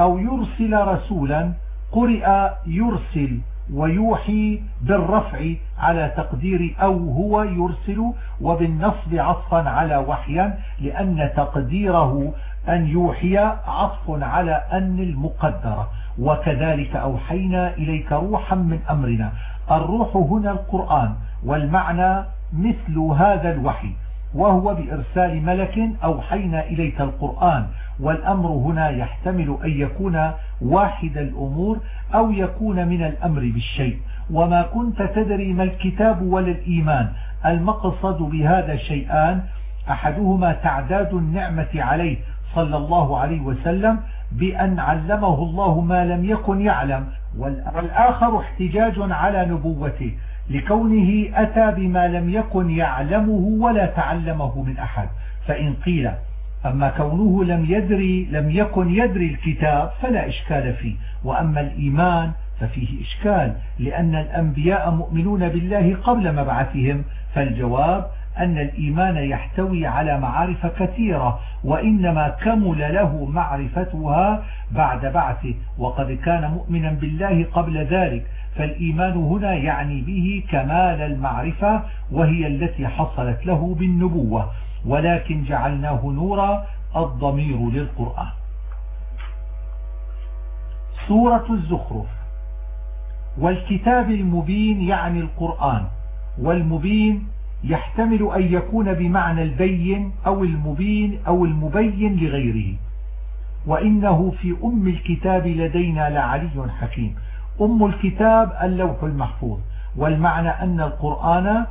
أو يرسل رسولا قرئ يرسل ويوحي بالرفع على تقدير أو هو يرسل وبالنصب عطفا على وحيا لأن تقديره أن يوحي عطف على أن المقدرة. وكذلك أوحينا إليك روحا من أمرنا. الروح هنا القرآن والمعنى مثل هذا الوحي وهو بإرسال ملك أوحينا إليك القرآن. والأمر هنا يحتمل أن يكون واحد الأمور أو يكون من الأمر بالشيء. وما كنت تدري ما الكتاب ولا الإيمان. المقصد بهذا شيئان أحدهما تعداد النعمة عليه صلى الله عليه وسلم بأن علمه الله ما لم يكن يعلم والآخر احتجاج على نبوته لكونه أتى بما لم يكن يعلمه ولا تعلمه من أحد. فإن قيل أما كونه لم يدري لم يكن يدري الكتاب فلا إشكال فيه. وأما الإيمان ففيه إشكال لأن الأنبياء مؤمنون بالله قبل مبعثهم. فالجواب أن الإيمان يحتوي على معارف كثيرة وإنما كمل له معرفتها بعد بعثه. وقد كان مؤمنا بالله قبل ذلك فالإيمان هنا يعني به كمال المعرفة وهي التي حصلت له بالنبوة. ولكن جعلناه نورا الضمير للقرآن. سورة الزخرف. والكتاب المبين يعني القرآن والمبين يحتمل أن يكون بمعنى البين أو المبين أو المبين لغيره. وإنه في أم الكتاب لدينا لعلي حكيم. أم الكتاب اللوح المحفوظ. والمعنى أن القرآن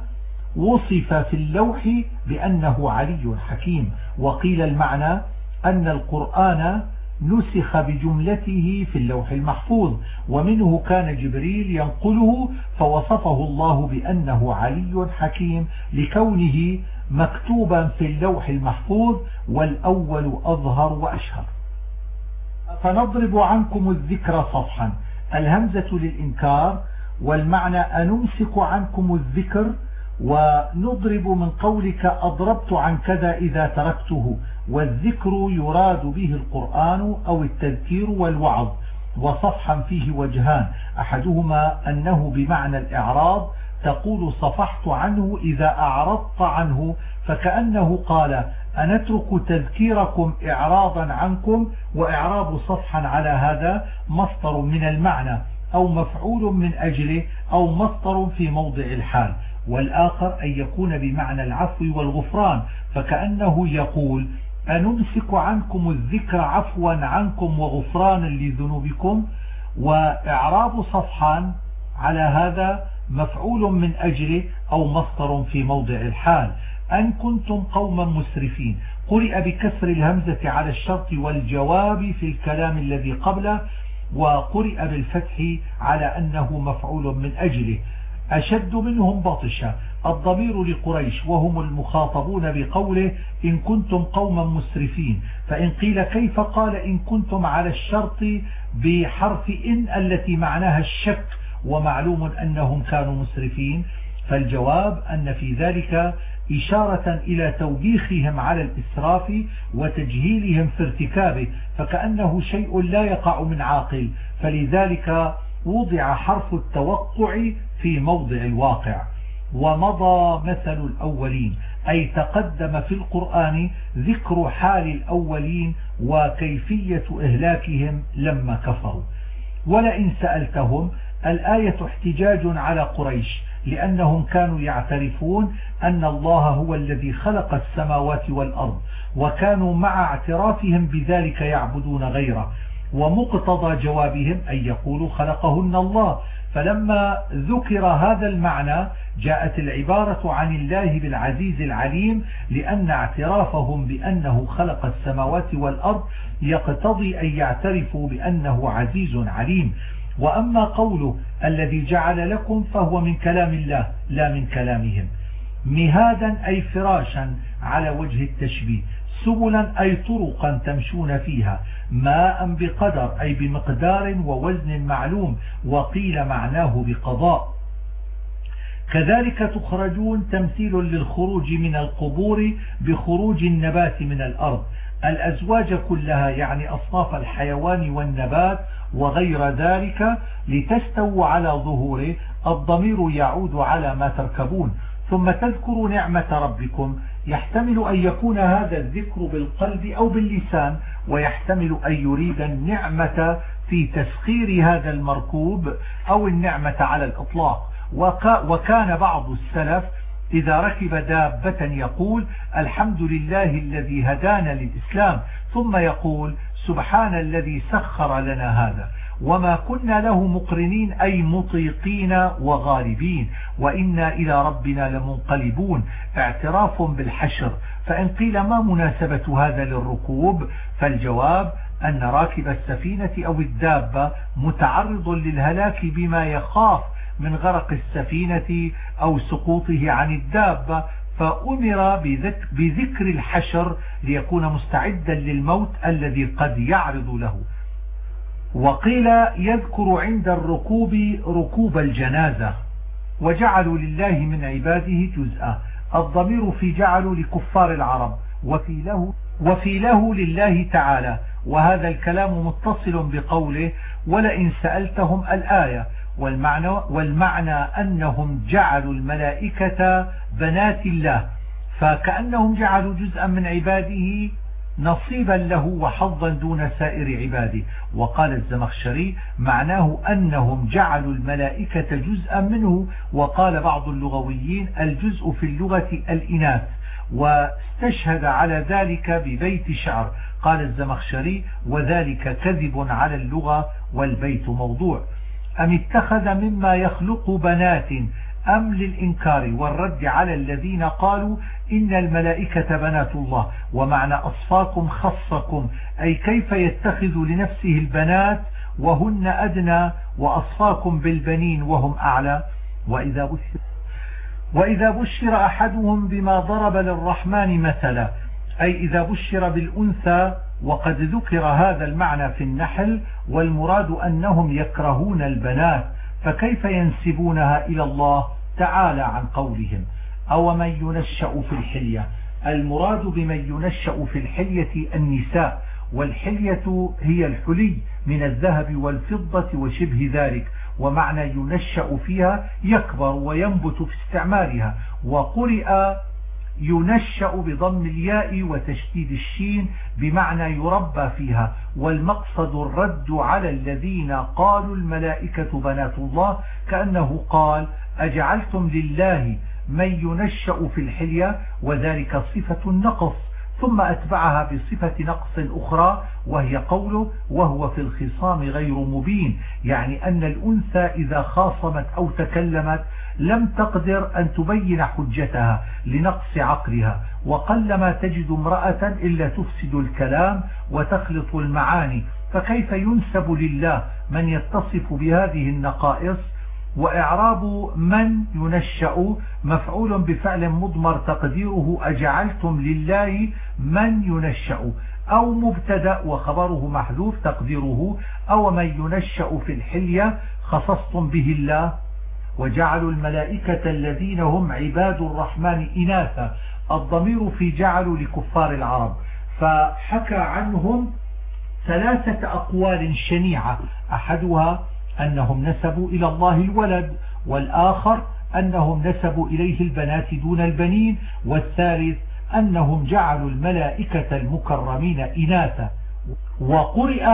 وصف في اللوح بأنه علي حكيم. وقيل المعنى أن القرآن نسخ بجملته في اللوح المحفوظ ومنه كان جبريل ينقله فوصفه الله بأنه علي حكيم لكونه مكتوبا في اللوح المحفوظ والأول أظهر وأشهر. فنضرب عنكم الذكر صفحا. الهمزة للإنكار والمعنى أنمسك عنكم الذكر ونضرب من قولك أضربت عن كذا إذا تركته. والذكر يراد به القرآن أو التذكير والوعظ وصفحا فيه وجهان. أحدهما أنه بمعنى الإعراض تقول صفحت عنه إذا أعرضت عنه فكأنه قال أنترك تذكيركم إعراضا عنكم وإعراب صفحا على هذا مصدر من المعنى أو مفعول من أجله أو مصدر في موضع الحال. والآخر أن يكون بمعنى العفو والغفران فكأنه يقول أنمسك عنكم الذكر عفوا عنكم وغفرانا لذنوبكم وإعراب صفحان على هذا مفعول من أجله أو مصدر في موضع الحال. أن كنتم قوما مسرفين. قرئ بكسر الهمزة على الشرط والجواب في الكلام الذي قبله وقرئ بالفتح على أنه مفعول من أجله. أشد منهم بطشا الضمير لقريش وهم المخاطبون بقوله إن كنتم قوما مسرفين فإن قيل كيف قال إن كنتم على الشرط بحرف إن التي معناها الشك ومعلوم أنهم كانوا مسرفين فالجواب أن في ذلك إشارة إلى توبيخهم على الإسراف وتجهيلهم في ارتكابه فكأنه شيء لا يقع من عاقل فلذلك وضع حرف التوقع في موضع الواقع. ومضى مثل الأولين أي تقدم في القرآن ذكر حال الأولين وكيفية إهلاكهم لما كفروا. ولئن سألتهم الآية احتجاج على قريش لأنهم كانوا يعترفون أن الله هو الذي خلق السماوات والأرض وكانوا مع اعترافهم بذلك يعبدون غيره. ومقتضى جوابهم أن يقولوا خلقهن الله فلما ذكر هذا المعنى جاءت العبارة عن الله بالعزيز العليم لأن اعترافهم بأنه خلق السماوات والأرض يقتضي أن يعترفوا بأنه عزيز عليم. وأما قوله الذي جعل لكم فهو من كلام الله لا من كلامهم. مهادا أي فراشا على وجه التشبيه سبلا أي طرقا تمشون فيها. ماء بقدر أي بمقدار ووزن معلوم وقيل معناه بقضاء. كذلك تخرجون تمثيل للخروج من القبور بخروج النبات من الأرض. الأزواج كلها يعني أصناف الحيوان والنبات وغير ذلك لتستووا على ظهوره. الضمير يعود على ما تركبون. ثم تذكروا نعمة ربكم. يحتمل أن يكون هذا الذكر بالقلب أو باللسان. ويحتمل أن يريد النعمة في تسخير هذا المركوب أو النعمة على الإطلاق. وكان بعض السلف إذا ركب دابة يقول الحمد لله الذي هدانا للإسلام ثم يقول سبحان الذي سخر لنا هذا. وما كنا له مقرنين أي مطيقين وغالبين. وإنا إلى ربنا لمنقلبون. اعتراف بالحشر. فإن قيل ما مناسبة هذا للركوب؟ فالجواب أن راكب السفينة أو الدابة متعرض للهلاك بما يخاف من غرق السفينة أو سقوطه عن الدابة. فأمر بذكر الحشر ليكون مستعدا للموت الذي قد يعرض له. وقيل يذكر عند الركوب ركوب الجنازة وجعلوا لله من عباده جزءا. الضمير في جعلوا لكفار العرب وفي له, وفي له لله تعالى. وهذا الكلام متصل بقوله ولئن سألتهم الآية والمعنى, والمعنى أنهم جعلوا الملائكة بنات الله فكأنهم جعلوا جزءا من عباده نصيبا له وحظا دون سائر عباده. وقال الزمخشري معناه أنهم جعلوا الملائكة جزءا منه وقال بعض اللغويين الجزء في اللغة الإناث واستشهد على ذلك ببيت شعر. قال الزمخشري وذلك كذب على اللغة والبيت موضوع. أم اتخذ مما يخلق بنات أم للإنكار والرد على الذين قالوا إن الملائكة بنات الله؟ ومعنى أصفاكم خصكم أي كيف يتخذ لنفسه البنات وهن أدنى وأصفاكم بالبنين وهم أعلى؟ وإذا بشر, وإذا بشر أحدهم بما ضرب للرحمن مثلا أي إذا بشر بالأنثى وقد ذكر هذا المعنى في النحل والمراد أنهم يكرهون البنات فكيف ينسبونها إلى الله؟ تعالى عن قولهم. أو من ينشأ في الحلية؟ المراد بمن ينشأ في الحلية النساء والحلية هي الحلي من الذهب والفضة وشبه ذلك ومعنى ينشأ فيها يكبر وينبت في استعمالها وقرئ ينشأ بضم الياء وتشديد الشين بمعنى يربى فيها والمقصد الرد على الذين قالوا الملائكة بنات الله كأنه قال أجعلتم لله من ينشأ في الحلية وذلك صفة النقص ثم أتبعها بصفة نقص أخرى وهي قوله وهو في الخصام غير مبين يعني أن الأنثى إذا خاصمت أو تكلمت لم تقدر أن تبين حجتها لنقص عقلها وقلما تجد امرأة إلا تفسد الكلام وتخلط المعاني فكيف ينسب لله من يتصف بهذه النقائص؟ وإعراب من ينشأ مفعول بفعل مضمر تقديره أجعلتم لله من ينشأ أو مبتدأ وخبره محذوف تقديره أو من ينشأ في الحلية خصصتم به الله؟ وجعلوا الملائكة الذين هم عباد الرحمن إناثا. الضمير في جعلوا لكفار العرب. فحكى عنهم ثلاثة أقوال شنيعة. أحدها أنهم نسبوا إلى الله الولد والآخر أنهم نسبوا إليه البنات دون البنين والثالث أنهم جعلوا الملائكة المكرمين إناثا. وقرئ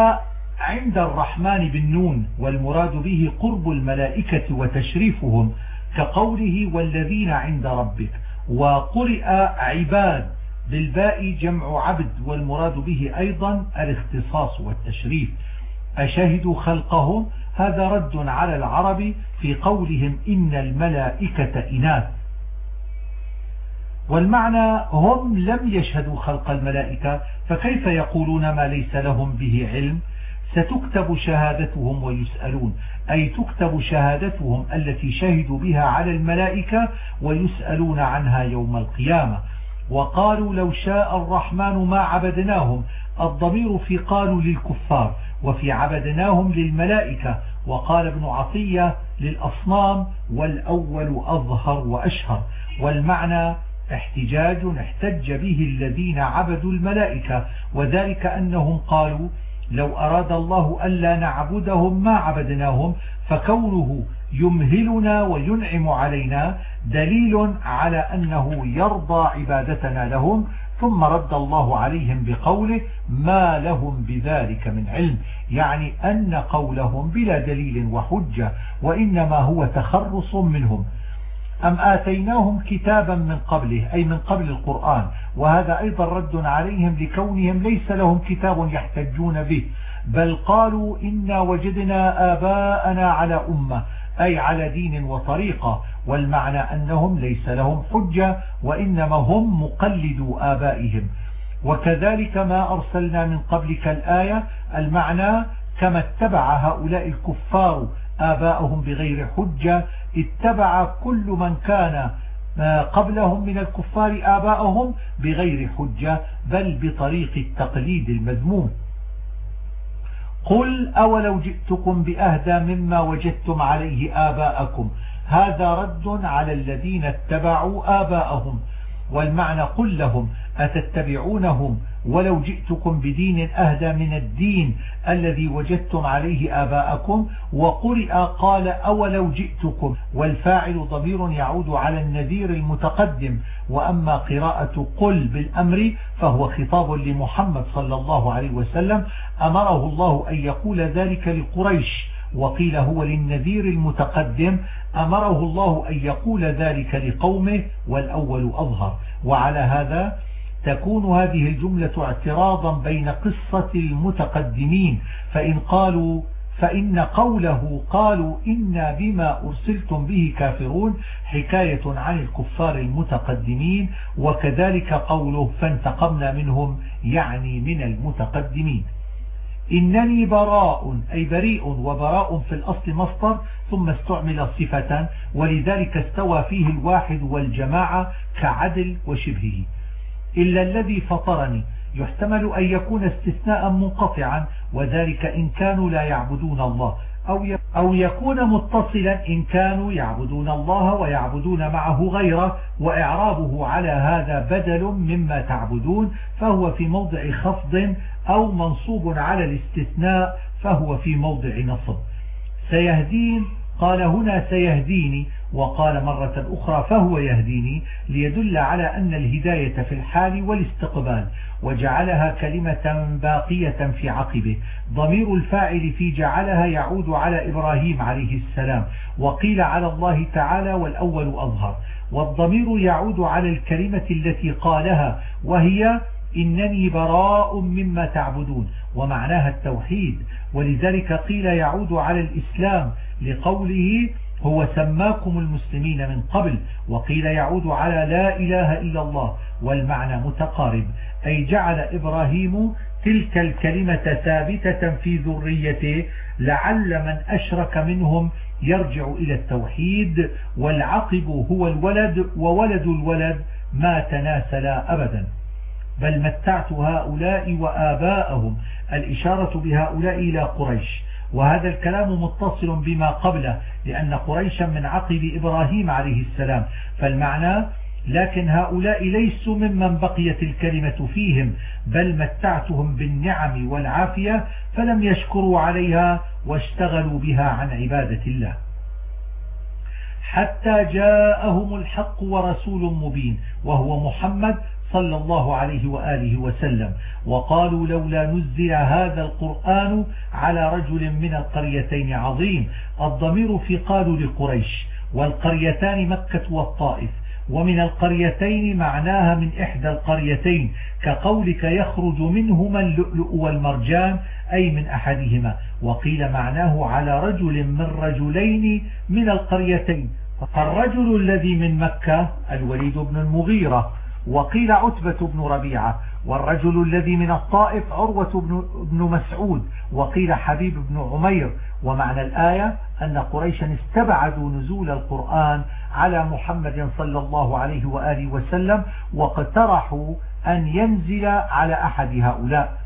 عند الرحمن بالنون والمراد به قرب الملائكة وتشريفهم كقوله والذين عند ربك وقرئ عباد بالباء جمع عبد والمراد به أيضا الاختصاص والتشريف أشهدوا خلقهم؟ هذا رد على العرب في قولهم إن الملائكة إناث. والمعنى هم لم يشهدوا خلق الملائكة فكيف يقولون ما ليس لهم به علم؟ ستكتب شهادتهم ويسألون. أي تكتب شهادتهم التي شهدوا بها على الملائكة ويسألون عنها يوم القيامة. وقالوا لو شاء الرحمن ما عبدناهم. الضمير في قالوا للكفار وفي عبدناهم للملائكة. وقال ابن عطية للأصنام والأول أظهر وأشهر. والمعنى احتجاج احتج به الذين عبدوا الملائكة. وذلك أنهم قالوا لو أراد الله ألا نعبدهم ما عبدناهم فكونه يمهلنا وينعم علينا دليل على أنه يرضى عبادتنا لهم ثم رد الله عليهم بقوله ما لهم بذلك من علم. يعني أن قولهم بلا دليل وحجة وإنما هو تخرص منهم. أم آتيناهم كتابا من قبله أي من قبل القرآن وهذا أيضا رد عليهم لكونهم ليس لهم كتاب يحتجون به بل قالوا إنا وجدنا آباءنا على أمة أي على دين وطريقة والمعنى أنهم ليس لهم حجة وإنما هم مقلدوا آبائهم. وكذلك ما أرسلنا من قبلك الآية المعنى كما اتبع هؤلاء الكفار آباءهم بغير حجة اتبع كل من كان قبلهم من الكفار آباءهم بغير حجة بل بطريق التقليد المذموم. قل أولو جئتكم بأهدى مما وجدتم عليه آباءكم هذا رد على الذين اتبعوا آباءهم. والمعنى قل لهم أتتبعونهم؟ ولو جئتكم بدين أهدى من الدين الذي وجدتم عليه آباءكم وقرئ قال أولو جئتكم والفاعل ضمير يعود على النذير المتقدم وأما قراءة قل بالأمر فهو خطاب لمحمد صلى الله عليه وسلم أمره الله أن يقول ذلك لقريش وقيل هو للنذير المتقدم أمره الله أن يقول ذلك لقومه والأول أظهر وعلى هذا تكون هذه الجملة اعتراضا بين قصة المتقدمين فإن قالوا فإن قوله قالوا إنا بما أرسلتم به كافرون حكاية عن الكفار المتقدمين وكذلك قوله فانتقمنا منهم يعني من المتقدمين. إنني براء أي بريء وبراء في الأصل مصدر ثم استعمل صفة ولذلك استوى فيه الواحد والجماعة كعدل وشبهه. إلا الذي فطرني. يحتمل أن يكون استثناء منقطعا وذلك إن كانوا لا يعبدون الله. أو يكون متصلا إن كانوا يعبدون الله ويعبدون معه غيره وإعرابه على هذا بدل مما تعبدون فهو في موضع خفض أو منصوب على الاستثناء فهو في موضع نصب. سيهدين قال هنا سيهديني وقال مرة أخرى فهو يهديني ليدل على أن الهداية في الحال والاستقبال وجعلها كلمة باقية في عقبه. ضمير الفاعل في جعلها يعود على إبراهيم عليه السلام وقيل على الله تعالى والأول أظهر. والضمير يعود على الكلمة التي قالها وهي إنني براء مما تعبدون ومعناها التوحيد. ولذلك قيل يعود على الإسلام لقوله هو سماكم المسلمين من قبل وقيل يعود على لا إله إلا الله والمعنى متقارب أي جعل إبراهيم تلك الكلمة ثابتة في ذريته لعل من أشرك منهم يرجع إلى التوحيد والعقب هو الولد وولد الولد ما تناسلا أبدا. بل متعت هؤلاء وآباءهم. الإشارة بهؤلاء إلى قريش. وهذا الكلام متصل بما قبله لأن قريشا من عقب إبراهيم عليه السلام. فالمعنى لكن هؤلاء ليسوا ممن بقيت الكلمة فيهم بل متعتهم بالنعم والعافية فلم يشكروا عليها واشتغلوا بها عن عبادة الله. حتى جاءهم الحق ورسول مبين وهو محمد صلى الله عليه وآله وسلم. وقالوا لولا نزل هذا القرآن على رجل من القريتين عظيم الضمير في قالوا لقريش والقريتان مكة والطائف ومن القريتين معناها من إحدى القريتين كقولك يخرج منهما اللؤلؤ والمرجان أي من أحدهما. وقيل معناه على رجل من رجلين من القريتين. فالرجل الذي من مكة الوليد بن المغيرة. وقيل عتبة بن ربيعة والرجل الذي من الطائف عروة بن مسعود وقيل حبيب بن عمير. ومعنى الآية أن قريشا استبعدوا نزول القرآن على محمد صلى الله عليه وآله وسلم واقترحوا أن ينزل على أحد هؤلاء.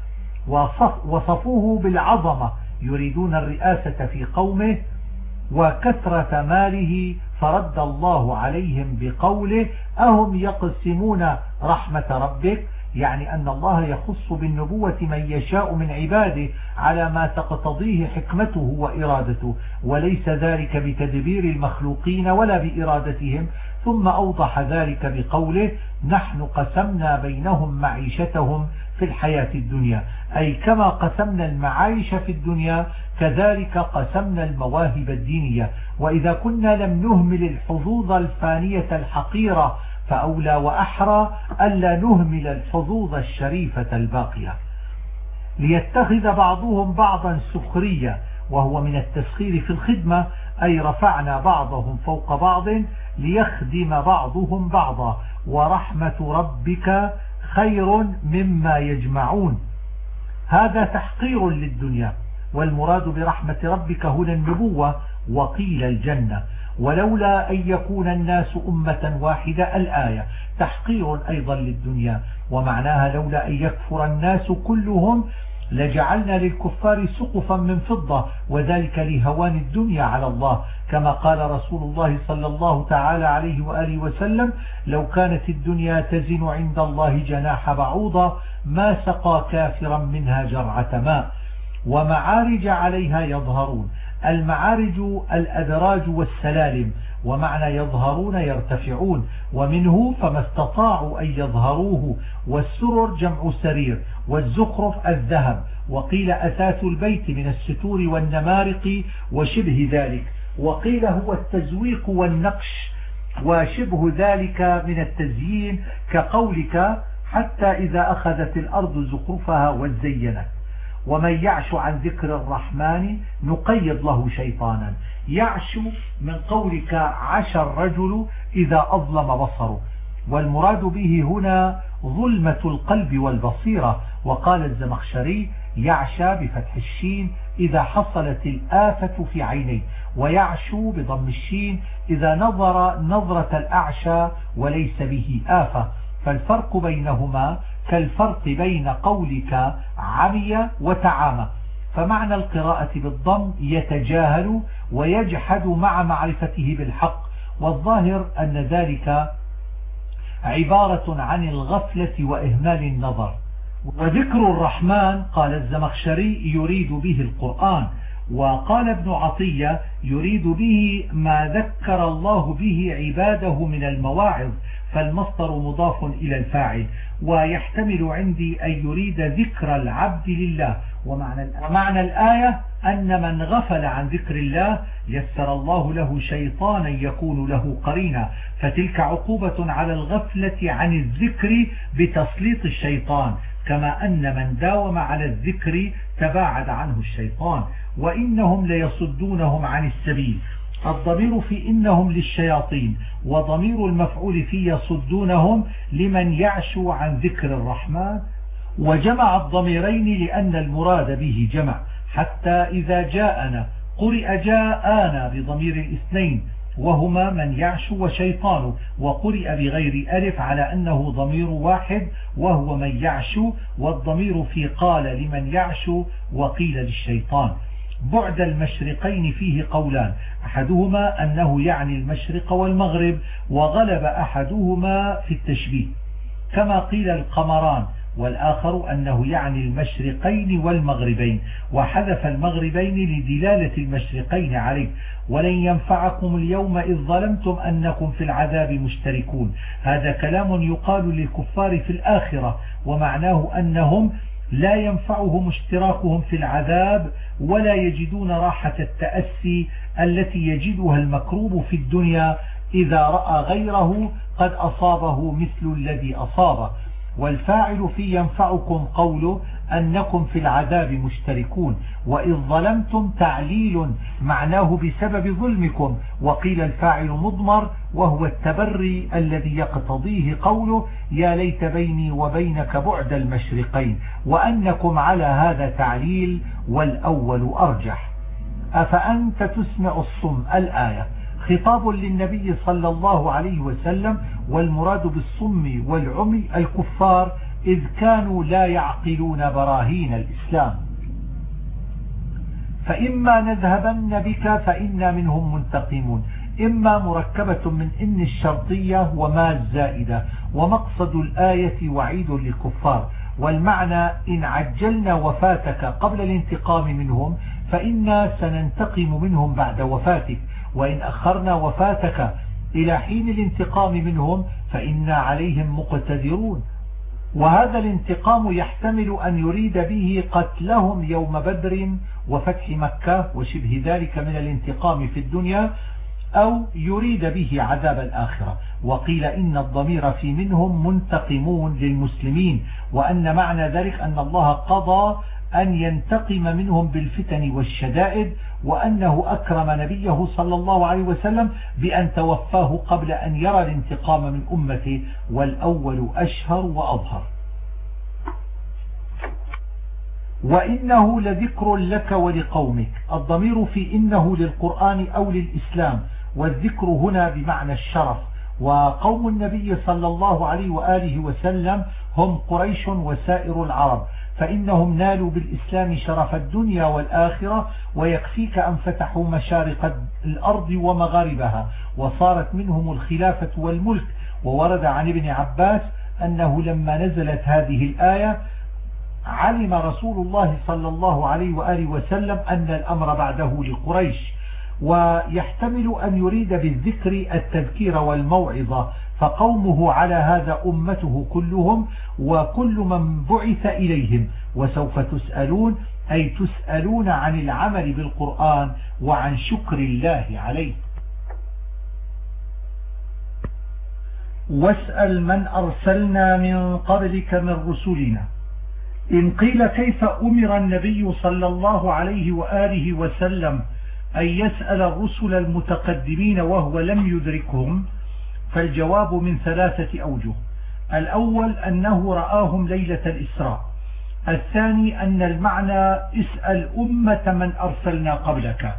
وصفوه بالعظمة يريدون الرئاسة في قومه وكثرة ماله فرد الله عليهم بقوله أهم يقسمون رحمة ربك؟ يعني أن الله يخص بالنبوة من يشاء من عباده على ما تقتضيه حكمته وإرادته وليس ذلك بتدبير المخلوقين ولا بإرادتهم. ثم أوضح ذلك بقوله نحن قسمنا بينهم معيشتهم في الحياة الدنيا. أي كما قسمنا المعايش في الدنيا كذلك قسمنا المواهب الدينية. وإذا كنا لم نهمل الحظوظ الفانية الحقيرة فأولى وأحرى ألا نهمل الحظوظ الشريفة الباقية. ليتخذ بعضهم بعضا سخرية وهو من التسخير في الخدمة أي رفعنا بعضهم فوق بعض ليخدم بعضهم بعضا. ورحمة ربك خير مما يجمعون. هذا تحقير للدنيا والمراد برحمة ربك هنا النبوة وقيل الجنة. ولولا أن يكون الناس أمة واحدة الآية. تحقير أيضا للدنيا ومعناها لولا أن يكفر الناس كلهم لجعلنا للكفار سقفا من فضة وذلك لهوان الدنيا على الله. كما قال رسول الله صلى الله تعالى عليه وآله وسلم لو كانت الدنيا تزن عند الله جناح بعوضة ما سقى كافرا منها جرعة ماء. ومعارج عليها يظهرون. المعارج الأدراج والسلالم. ومعنى يظهرون يرتفعون. ومنه فما استطاعوا أن يظهروه. والسرر جمع سرير. والزخرف الذهب. وقيل أثاث البيت من الستور والنمارق وشبه ذلك. وقيل هو التزويق والنقش وشبه ذلك من التزيين كقولك حتى إذا أخذت الأرض زخرفها وزينت. ومن يعش عن ذكر الرحمن نقيض له شيطانا. يعش من قولك عش الرجل إذا أظلم بصره. والمراد به هنا ظلمة القلب والبصيرة. وقال الزمخشري يعشى بفتح الشين إذا حصلت الآفة في عينيه. ويعشو بضم الشين إذا نظر نظرة الأعشى وليس به آفة. فالفرق بينهما كالفرق بين قولك عمي وتعامى. فمعنى القراءة بالضم يتجاهل ويجحد مع معرفته بالحق. والظاهر أن ذلك عبارة عن الغفلة وإهمال النظر. وذكر الرحمن قال الزمخشري يريد به القرآن. وقال ابن عطية يريد به ما ذكر الله به عباده من المواعظ فالمصدر مضاف إلى الفاعل. ويحتمل عندي أن يريد ذكر العبد لله. ومعنى, ومعنى الآية أن من غفل عن ذكر الله يسر الله له شيطانا يكون له قرينا. فتلك عقوبة على الغفلة عن الذكر بتسليط الشيطان. كما أن من داوم على الذكر تباعد عنه الشيطان وإنهم ليصدونهم عن السبيل. الضمير في إنهم للشياطين وضمير المفعول في يصدونهم لمن يعشو عن ذكر الرحمن وجمع الضميرين لأن المراد به جمع. حتى إذا جاءنا قرئ جاءنا بضمير الاثنين وهما من يعشو وشيطان وقرئ بغير ألف على أنه ضمير واحد وهو من يعشو والضمير في قال لمن يعشو وقيل للشيطان. بعد المشرقين فيه قولان أحدهما أنه يعني المشرق والمغرب وغلب أحدهما في التشبيه. كما قيل القمران والآخر أنه يعني المشرقين والمغربين وحذف المغربين لدلالة المشرقين عليه ولن ينفعكم اليوم إذ ظلمتم أنكم في العذاب مشتركون. هذا كلام يقال للكفار في الآخرة ومعناه أنهم لا ينفعهم اشتراكهم في العذاب ولا يجدون راحة التأسي التي يجدها المكروب في الدنيا إذا رأى غيره قد أصابه مثل الذي أصابه. والفاعل في ينفعكم قوله أنكم في العذاب مشتركون وإذ ظلمتم تعليل معناه بسبب ظلمكم وقيل الفاعل مضمر وهو التبري الذي يقتضيه قوله يا ليت بيني وبينك بعد المشرقين وأنكم على هذا تعليل والأول أرجح أفأنت تسمع الصم الآية خطاب للنبي صلى الله عليه وسلم والمراد بالصم والعمي الكفار إذ كانوا لا يعقلون براهين الإسلام. فإما نذهبن بك فإنا منهم منتقمون. إما مركبة من إن الشرطية وما الزائدة. ومقصد الآية وعيد للكفار. والمعنى إن عجلنا وفاتك قبل الانتقام منهم فإنا سننتقم منهم بعد وفاتك. وإن أخرنا وفاتك إلى حين الانتقام منهم فإنا عليهم مقتدرون. وهذا الانتقام يحتمل أن يريد به قتلهم يوم بدر وفتح مكة وشبه ذلك من الانتقام في الدنيا أو يريد به عذاب الآخرة. وقيل إن الضمير في منهم منتقمون للمسلمين وأن معنى ذلك أن الله قضى أن ينتقم منهم بالفتن والشدائد وأنه أكرم نبيه صلى الله عليه وسلم بأن توفاه قبل أن يرى الانتقام من أمته والأول أشهر وأظهر. وإنه لذكر لك ولقومك. الضمير في إنه للقرآن أو للإسلام والذكر هنا بمعنى الشرف. وقوم النبي صلى الله عليه وآله وسلم هم قريش وسائر العرب. فإنهم نالوا بالإسلام شرف الدنيا والآخرة ويكفيك أن فتحوا مشارق الأرض ومغاربها. وصارت منهم الخلافة والملك. وورد عن ابن عباس أنه لما نزلت هذه الآية علم رسول الله صلى الله عليه وآله وسلم أن الأمر بعده لقريش. ويحتمل أن يريد بالذكر التذكير والموعظة. فقومه على هذا أمته كلهم وكل من بعث إليهم. وسوف تسألون أي تسألون عن العمل بالقرآن وعن شكر الله عليه. واسأل من أرسلنا من قبلك من رسلنا. إن قيل كيف أمر النبي صلى الله عليه وآله وسلم أن يسأل الرسل المتقدمين وهو لم يدركهم فالجواب من ثلاثة أوجه. الأول أنه رآهم ليلة الإسراء. الثاني أن المعنى اسأل أمة من أرسلنا قبلك.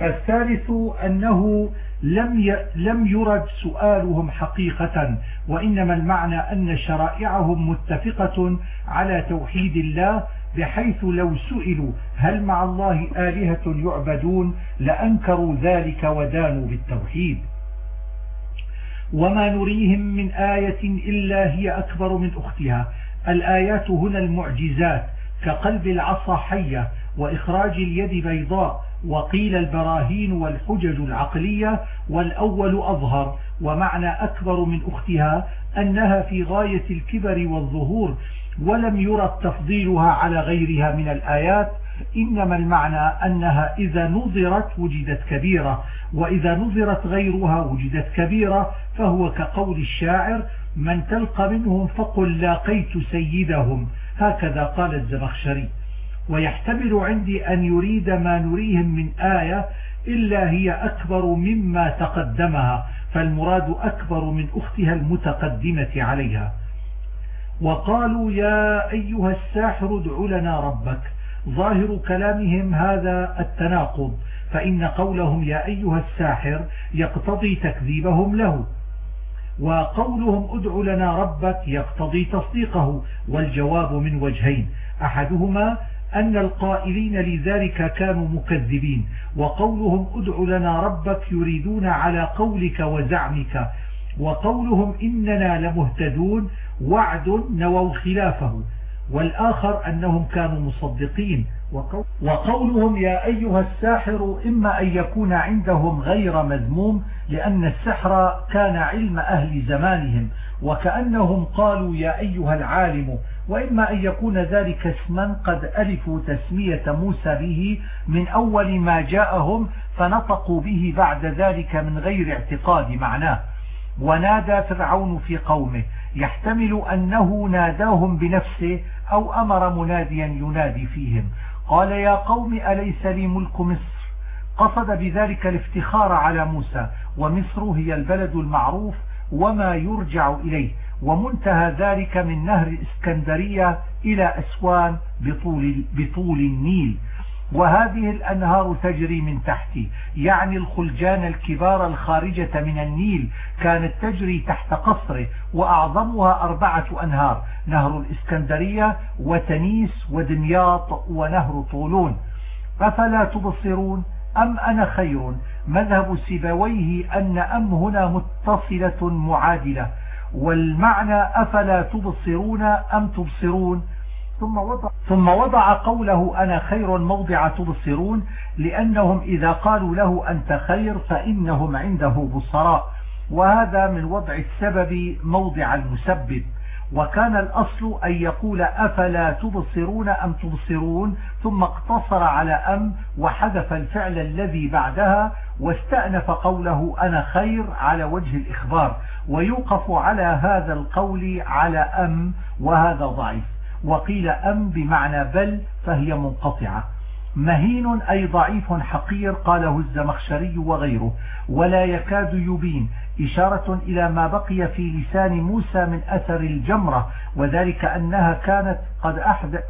الثالث أنه لم لم يرد سؤالهم حقيقة وإنما المعنى أن شرائعهم متفقة على توحيد الله بحيث لو سئلوا هل مع الله آلهة يعبدون لأنكروا ذلك ودانوا بالتوحيد. وما نريهم من آية إلا هي أكبر من أختها. الآيات هنا المعجزات كقلب العصا حية وإخراج اليد بيضاء وقيل البراهين والحجج العقلية والأول أظهر. ومعنى أكبر من أختها أنها في غاية الكبر والظهور ولم يرى تفضيلها على غيرها من الآيات إنما المعنى أنها إذا نظرت وجدت كبيرة وإذا نظرت غيرها وجدت كبيرة فهو كقول الشاعر من تلقى منهم فقل لاقيت سيدهم هكذا قال الزمخشري. ويحتمل عندي أن يريد ما نريهم من آية إلا هي أكبر مما تقدمها فالمراد أكبر من أختها المتقدمة عليها. وقالوا يا أيها الساحر ادع لنا ربك ظاهر كلامهم هذا التناقض فإن قولهم يا أيها الساحر يقتضي تكذيبهم له وقولهم ادع لنا ربك يقتضي تصديقه والجواب من وجهين أحدهما أن القائلين لذلك كانوا مكذبين وقولهم ادع لنا ربك يريدون على قولك وزعمك وقولهم إننا لمهتدون وعد نووا خلافه. والآخر أنهم كانوا مصدقين وقولهم يا أيها الساحر إما أن يكون عندهم غير مذموم لأن السحر كان علم أهل زمانهم وكأنهم قالوا يا أيها العالم وإما أن يكون ذلك اسما قد ألفوا تسمية موسى به من أول ما جاءهم فنطقوا به بعد ذلك من غير اعتقاد معناه. ونادى فرعون في قومه يحتمل أنه ناداهم بنفسه أو أمر مناديا ينادي فيهم. قال يا قوم أليس لي ملك مصر؟ قصد بذلك الافتخار على موسى ومصر هي البلد المعروف وما يرجع إليه ومنتهى ذلك من نهر الإسكندرية إلى أسوان بطول, بطول النيل. وهذه الأنهار تجري من تحتي يعني الخلجان الكبار الخارجة من النيل كانت تجري تحت قصره وأعظمها أربعة أنهار نهر الإسكندرية وتنيس ودمياط ونهر طولون. أفلا تبصرون؟ أم أنا خير؟ مذهب سيبويه أن أم هنا متصلة معادلة والمعنى أفلا تبصرون أم تبصرون؟ ثم وضع, ثم وضع قوله أنا خير موضع تبصرون لأنهم إذا قالوا له أنت خير فإنهم عنده بصراء. وهذا من وضع السبب موضع المسبب. وكان الأصل أن يقول أفلا تبصرون أم تبصرون ثم اقتصر على أم وحذف الفعل الذي بعدها واستأنف قوله أنا خير على وجه الإخبار. ويوقف على هذا القول على أم وهذا ضعيف. وقيل أم بمعنى بل فهي منقطعة. مهين أي ضعيف حقير قاله الزمخشري وغيره. ولا يكاد يبين. إشارة إلى ما بقي في لسان موسى من أثر الجمرة. وذلك أنها كانت قد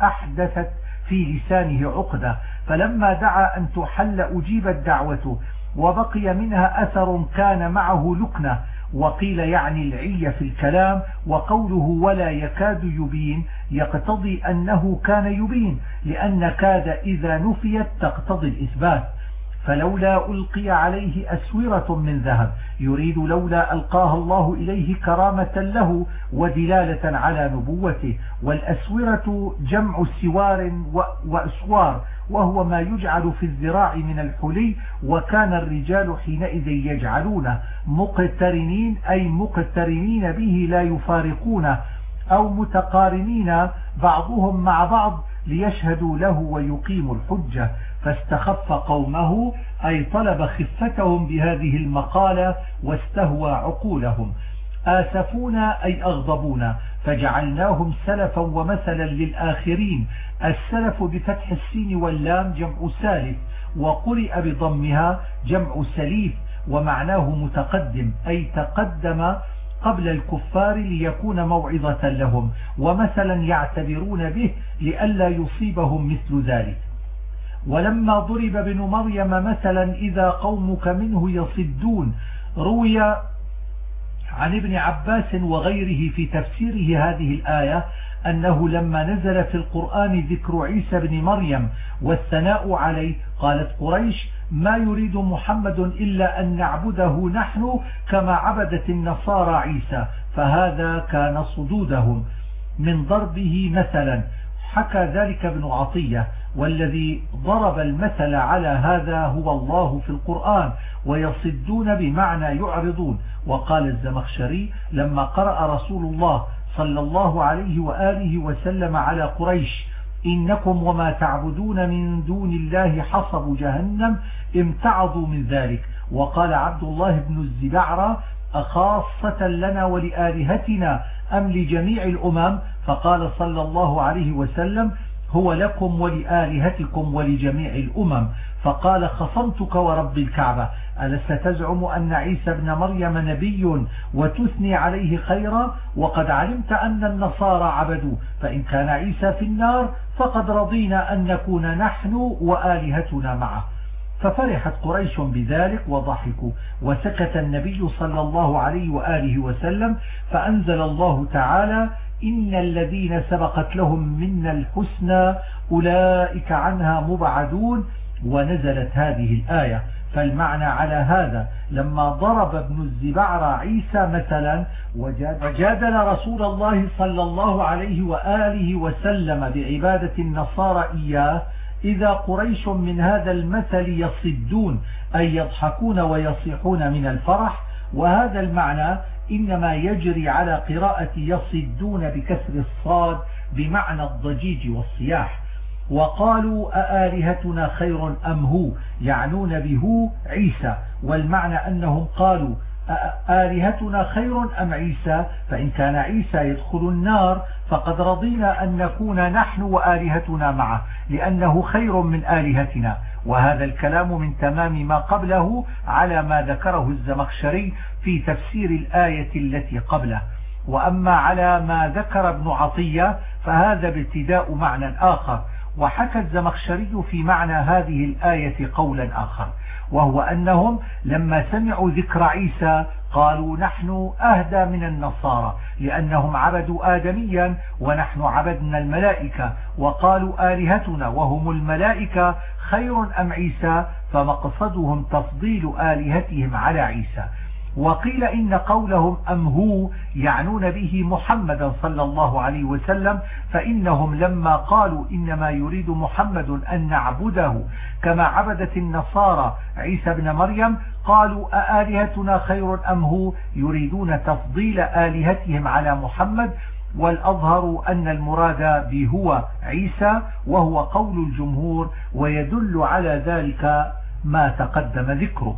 أحدثت في لسانه عقدة. فلما دعا أن تحل أجيبت دعوته. وبقي منها أثر كان معه لكنة وقيل يعني العية في الكلام وقوله ولا يكاد يبين يقتضي أنه كان يبين لأن كاد إذا نفيت تقتضي الإثبات. فلولا ألقي عليه أسورة من ذهب يريد لولا ألقاها الله إليه كرامة له ودلالة على نبوته والأسورة جمع سوار وأسوار وهو ما يجعل في الذراع من الحلي وكان الرجال حينئذ يجعلونه مقترنين أي مقترنين به لا يفارقونه أو متقارنين بعضهم مع بعض ليشهدوا له ويقيموا الحجة. فاستخف قومه أي طلب خفتهم بهذه المقالة واستهوى عقولهم. آسفونا أي أغضبونا فجعلناهم سلفا ومثلا للآخرين. السلف بفتح السين واللام جمع سالف وقرئ بضمها جمع سليف ومعناه متقدم أي تقدم قبل الكفار ليكون موعظة لهم ومثلا يعتبرون به لئلا يصيبهم مثل ذلك. ولما ضرب ابن مريم مثلا إذا قومك منه يصدون روي عن ابن عباس وغيره في تفسيره هذه الآية أنه لما نزل في القرآن ذكر عيسى بن مريم والثناء عليه قالت قريش ما يريد محمد إلا أن نعبده نحن كما عبدت النصارى عيسى فهذا كان صدودهم. من ضربه مثلا حكى ذلك ابن عطية والذي ضرب المثل على هذا هو الله في القرآن ويصدون بمعنى يعرضون. وقال الزمخشري لما قرأ رسول الله صلى الله عليه وآله وسلم على قريش إنكم وما تعبدون من دون الله حصب جهنم امتعضوا من ذلك. وقال عبد الله بن الزبعرة أخاصة لنا ولآلهتنا أم لجميع الأمم فقال صلى الله عليه وسلم هو لكم ولآلهتكم ولجميع الأمم. فقال خصمتك ورب الكعبة. ألست تزعم أن عيسى بن مريم نبي وتثني عليه خيرا؟ وقد علمت أن النصارى عبدوا. فإن كان عيسى في النار فقد رضينا أن نكون نحن وآلهتنا معه. ففرحت قريش بذلك وضحكوا. وسكت النبي صلى الله عليه وآله وسلم فأنزل الله تعالى إن الذين سبقت لهم منا الحسنى أولئك عنها مبعدون ونزلت هذه الآية. فالمعنى على هذا لما ضرب ابن الزبعر عيسى مثلا وجادل رسول الله صلى الله عليه وآله وسلم بعبادة النصارى إياه إذا قريش من هذا المثل يصدون أي يضحكون ويصيحون من الفرح وهذا المعنى إنما يجري على قراءة يصدون بكسر الصاد بمعنى الضجيج والصياح. وقالوا أآلهتنا خير أم هو؟ يعنون به عيسى. والمعنى أنهم قالوا آلهتنا خير أم عيسى؟ فإن كان عيسى يدخل النار فقد رضينا أن نكون نحن وآلهتنا معه لأنه خير من آلهتنا. وهذا الكلام من تمام ما قبله على ما ذكره الزمخشري في تفسير الآية التي قبله. وأما على ما ذكر ابن عطية فهذا ابتداء معنى آخر. وحكى الزمخشري في معنى هذه الآية قولا آخر. وهو أنهم لما سمعوا ذكر عيسى قالوا نحن أهدى من النصارى لأنهم عبدوا آدميا ونحن عبدنا الملائكة وقالوا آلهتنا وهم الملائكة خير أم عيسى؟ فمقصدهم تفضيل آلهتهم على عيسى. وقيل إن قولهم أم هو يعنون به محمدا صلى الله عليه وسلم فإنهم لما قالوا إنما يريد محمد أن نعبده كما عبدت النصارى عيسى بن مريم قالوا أآلهتنا خير أم هو؟ يريدون تفضيل آلهتهم على محمد والأظهر أن المراد بهو عيسى وهو قول الجمهور ويدل على ذلك ما تقدم ذكره.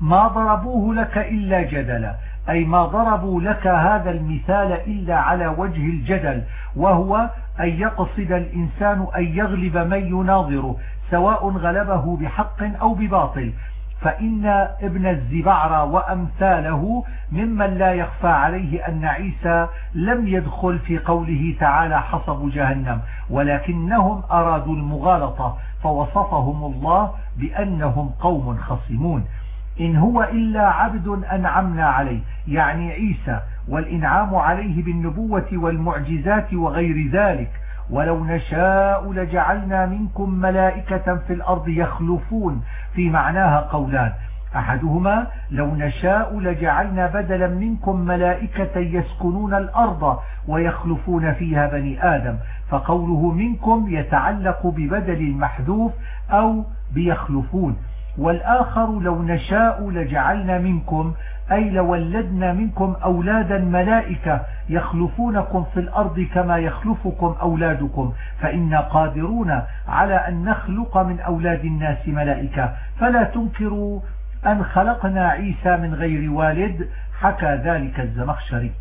ما ضربوه لك إلا جدلا. أي ما ضربوا لك هذا المثال إلا على وجه الجدل وهو أن يقصد الإنسان أن يغلب من يناظره سواء غلبه بحق أو بباطل. فإن ابن الزبعر وأمثاله ممن لا يخفى عليه أن عيسى لم يدخل في قوله تعالى حصب جهنم ولكنهم أرادوا المغالطة فوصفهم الله بأنهم قوم خصمون. إن هو إلا عبد أنعمنا عليه. يعني عيسى والإنعام عليه بالنبوة والمعجزات وغير ذلك. ولو نشاء لجعلنا منكم ملائكة في الأرض يخلفون. في معناها قولان. أحدهما لو نشاء لجعلنا بدلا منكم ملائكة يسكنون الأرض ويخلفون فيها بني آدم. فقوله منكم يتعلق ببدل المحذوف أو بيخلفون. والآخر لو نشاء لجعلنا منكم أي لولدنا منكم أولادا ملائكة يخلفونكم في الأرض كما يخلفكم أولادكم فإنا قادرون على أن نخلق من أولاد الناس ملائكة. فلا تنكروا أن خلقنا عيسى من غير والد حكى ذلك الزمخشري.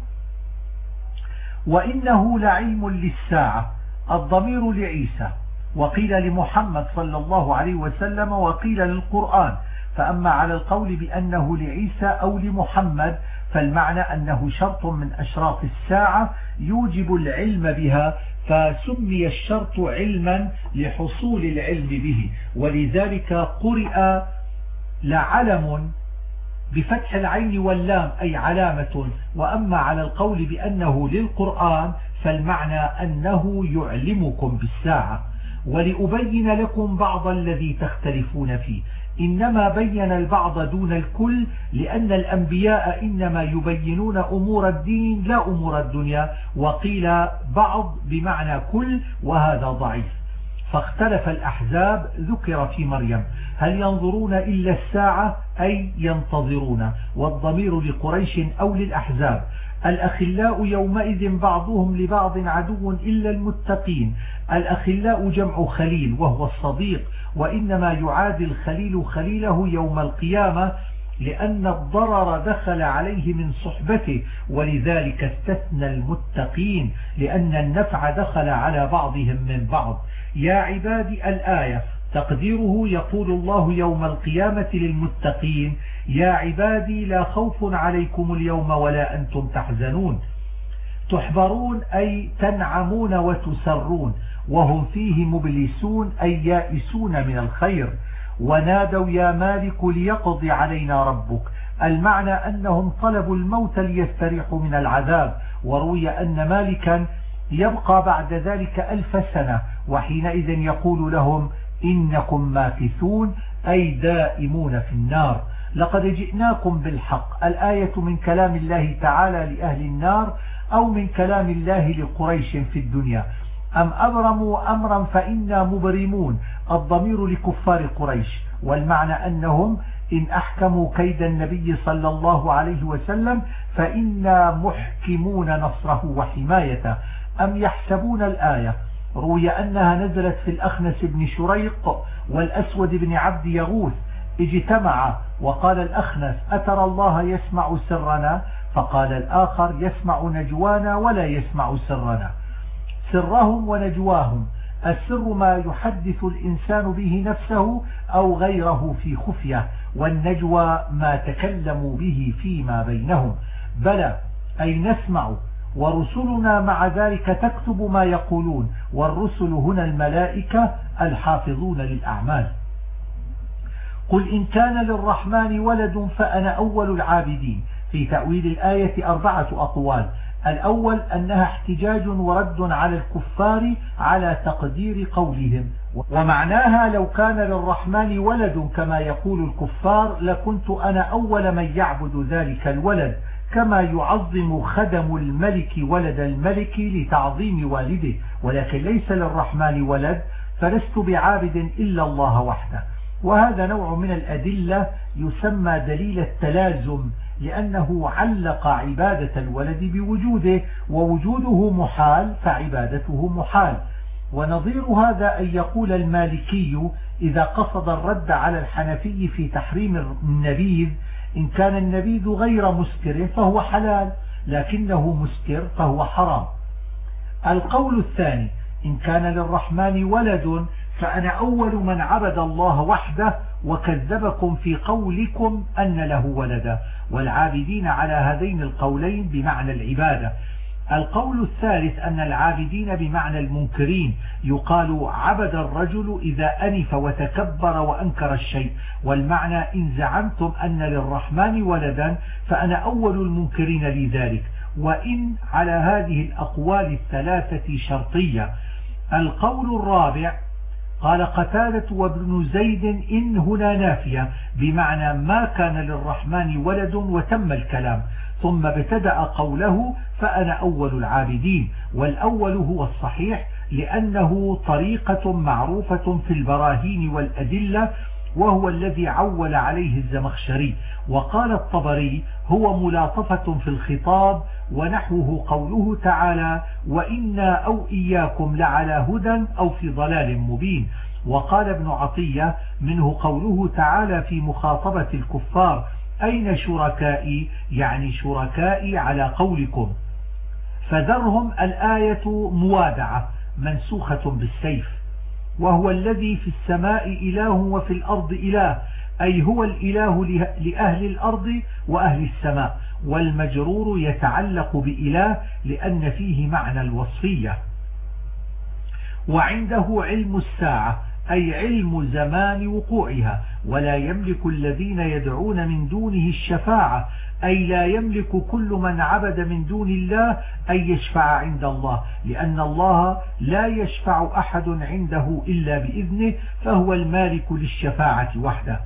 وإنه لعلم للساعة الضمير لعيسى. وقيل لمحمد صلى الله عليه وسلم وقيل للقرآن. فأما على القول بأنه لعيسى أو لمحمد فالمعنى أنه شرط من أشراط الساعة يوجب العلم بها فسمي الشرط علما لحصول العلم به. ولذلك قرئ لعلم بفتح العين واللام أي علامة. وأما على القول بأنه للقرآن فالمعنى أنه يعلمكم بالساعة. ولأبين لكم بعض الذي تختلفون فيه. إنما بين البعض دون الكل لأن الأنبياء إنما يبينون أمور الدين لا أمور الدنيا. وقيل بعض بمعنى كل وهذا ضعيف. فاختلف الأحزاب ذكر في مريم. هل ينظرون إلا الساعة؟ أي ينتظرون. والضمير لقريش أو للأحزاب. الأخلاء يومئذ بعضهم لبعض عدو إلا المتقين. الأخلاء جمع خليل وهو الصديق وإنما يعادي الخليل خليله يوم القيامة لأن الضرر دخل عليه من صحبته ولذلك استثنى المتقين لأن النفع دخل على بعضهم من بعض. يا عبادي الآية تقديره يقول الله يوم القيامة للمتقين يا عبادي لا خوف عليكم اليوم ولا أنتم تحزنون. تحبرون أي تنعمون وتسرون وهم فيه مبلسون أي يائسون من الخير. ونادوا يا مالك ليقضي علينا ربك. المعنى أنهم طلبوا الموت ليستريحوا من العذاب. وروي أن مالكا يبقى بعد ذلك ألف سنة وحينئذ يقول لهم إنكم ماكثون أي دائمون في النار. لقد جئناكم بالحق الآية من كلام الله تعالى لأهل النار أو من كلام الله لقريش في الدنيا. أم أبرموا أمرا فإنا مبرمون الضمير لكفار قريش والمعنى أنهم إن أحكموا كيد النبي صلى الله عليه وسلم فإنا محكمون نصره وحمايته. أم يحسبون الآية؟ روي أنها نزلت في الأخنس بن شريق والأسود بن عبد يغوث اجتمع وقال الأخنس أترى الله يسمع سرنا؟ فقال الآخر يسمع نجوانا ولا يسمع سرنا. سرهم ونجواهم. السر ما يحدث الإنسان به نفسه أو غيره في خفية والنجوى ما تكلموا به فيما بينهم. بلى أي نسمع ورسلنا مع ذلك تكتب ما يقولون والرسل هنا الملائكة الحافظون للأعمال. قل إن كان للرحمن ولد فأنا أول العابدين. في تأويل الآية أربعة أقوال. الأول أنها احتجاج ورد على الكفار على تقدير قولهم. ومعناها لو كان للرحمن ولد كما يقول الكفار لكنت أنا أول من يعبد ذلك الولد كما يعظم خدم الملك ولد الملك لتعظيم والده. ولكن ليس للرحمن ولد فلست بعابد إلا الله وحده. وهذا نوع من الأدلة يسمى دليل التلازم لأنه علق عبادة الولد بوجوده ووجوده محال فعبادته محال. ونظير هذا أن يقول المالكي إذا قصد الرد على الحنفي في تحريم النبيذ إن كان النبيذ غير مسكر فهو حلال لكنه مسكر فهو حرام. القول الثاني إن كان للرحمن ولد فأنا أول من عبد الله وحده وكذبكم في قولكم أن له ولدا. والعابدين على هذين القولين بمعنى العبادة. القول الثالث أن العابدين بمعنى المنكرين. يقال عبد الرجل إذا أنف وتكبر وأنكر الشيء. والمعنى إن زعمتم أن للرحمن ولدا فأنا أول المنكرين لذلك. وإن على هذه الأقوال الثلاثة شرطية. القول الرابع قال قتادة وابن زيد إن هنا نافية بمعنى ما كان للرحمن ولد وتم الكلام ثم ابتدأ قوله فأنا أول العابدين والأول هو الصحيح لأنه طريقة معروفة في البراهين والأدلة وهو الذي عول عليه الزمخشري وقال الطبري هو ملاطفة في الخطاب ونحوه قوله تعالى وإنا أو إياكم لعلى هدى أو في ضلال مبين. وقال ابن عطية منه قوله تعالى في مخاطبة الكفار أين شركائي؟ يعني شركائي على قولكم. فذرهم الآية موادعة منسوخة بالسيف. وهو الذي في السماء إله وفي الأرض إله. أي هو الإله لأهل الأرض وأهل السماء والمجرور يتعلق بإله لأن فيه معنى الوصفية. وعنده علم الساعة أي علم زمان وقوعها ولا يملك الذين يدعون من دونه الشفاعة أي لا يملك كل من عبد من دون الله أن يشفع عند الله لأن الله لا يشفع أحد عنده إلا بإذنه فهو المالك للشفاعة وحده.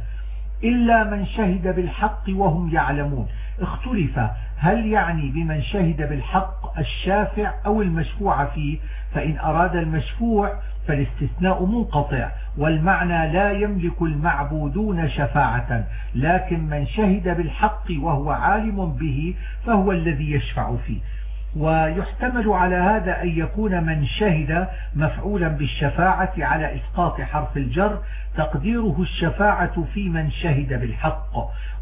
إلا من شهد بالحق وهم يعلمون. اختلف هل يعني بمن شهد بالحق الشافع أو المشفوع فيه؟ فإن أراد المشفوع فالاستثناء منقطع والمعنى لا يملك المعبودون شفاعة. لكن من شهد بالحق وهو عالم به فهو الذي يشفع فيه. ويحتمل على هذا أن يكون من شهد مفعولا بالشفاعة على إسقاط حرف الجر تقديره الشفاعة في من شهد بالحق.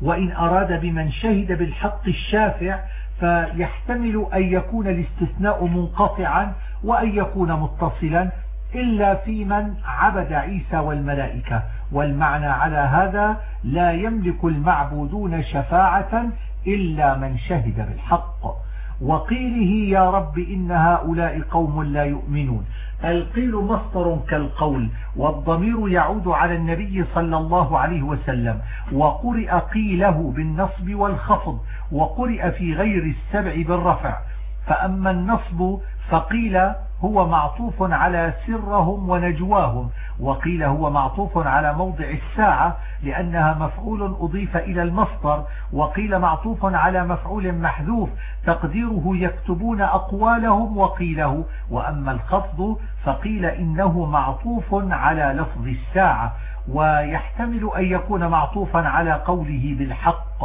وإن أراد بمن شهد بالحق الشافع فيحتمل أن يكون الاستثناء منقطعا وأن يكون متصلا إلا في من عبد عيسى والملائكة. والمعنى على هذا لا يملك المعبودون شفاعة إلا من شهد بالحق. وقيله يا رب إن هؤلاء قوم لا يؤمنون. القيل مصدر كالقول والضمير يعود على النبي صلى الله عليه وسلم وقرئ قيله بالنصب والخفض وقرئ في غير السبع بالرفع. فأما النصب فقيل هو معطوف على سرهم ونجواهم وقيل هو معطوف على موضع الساعة لأنها مفعول أضيف إلى المصدر وقيل معطوف على مفعول محذوف تقديره يكتبون أقوالهم وقيله وأما الخفض فقيل إنه معطوف على لفظ الساعة ويحتمل أن يكون معطوفا على قوله بالحق.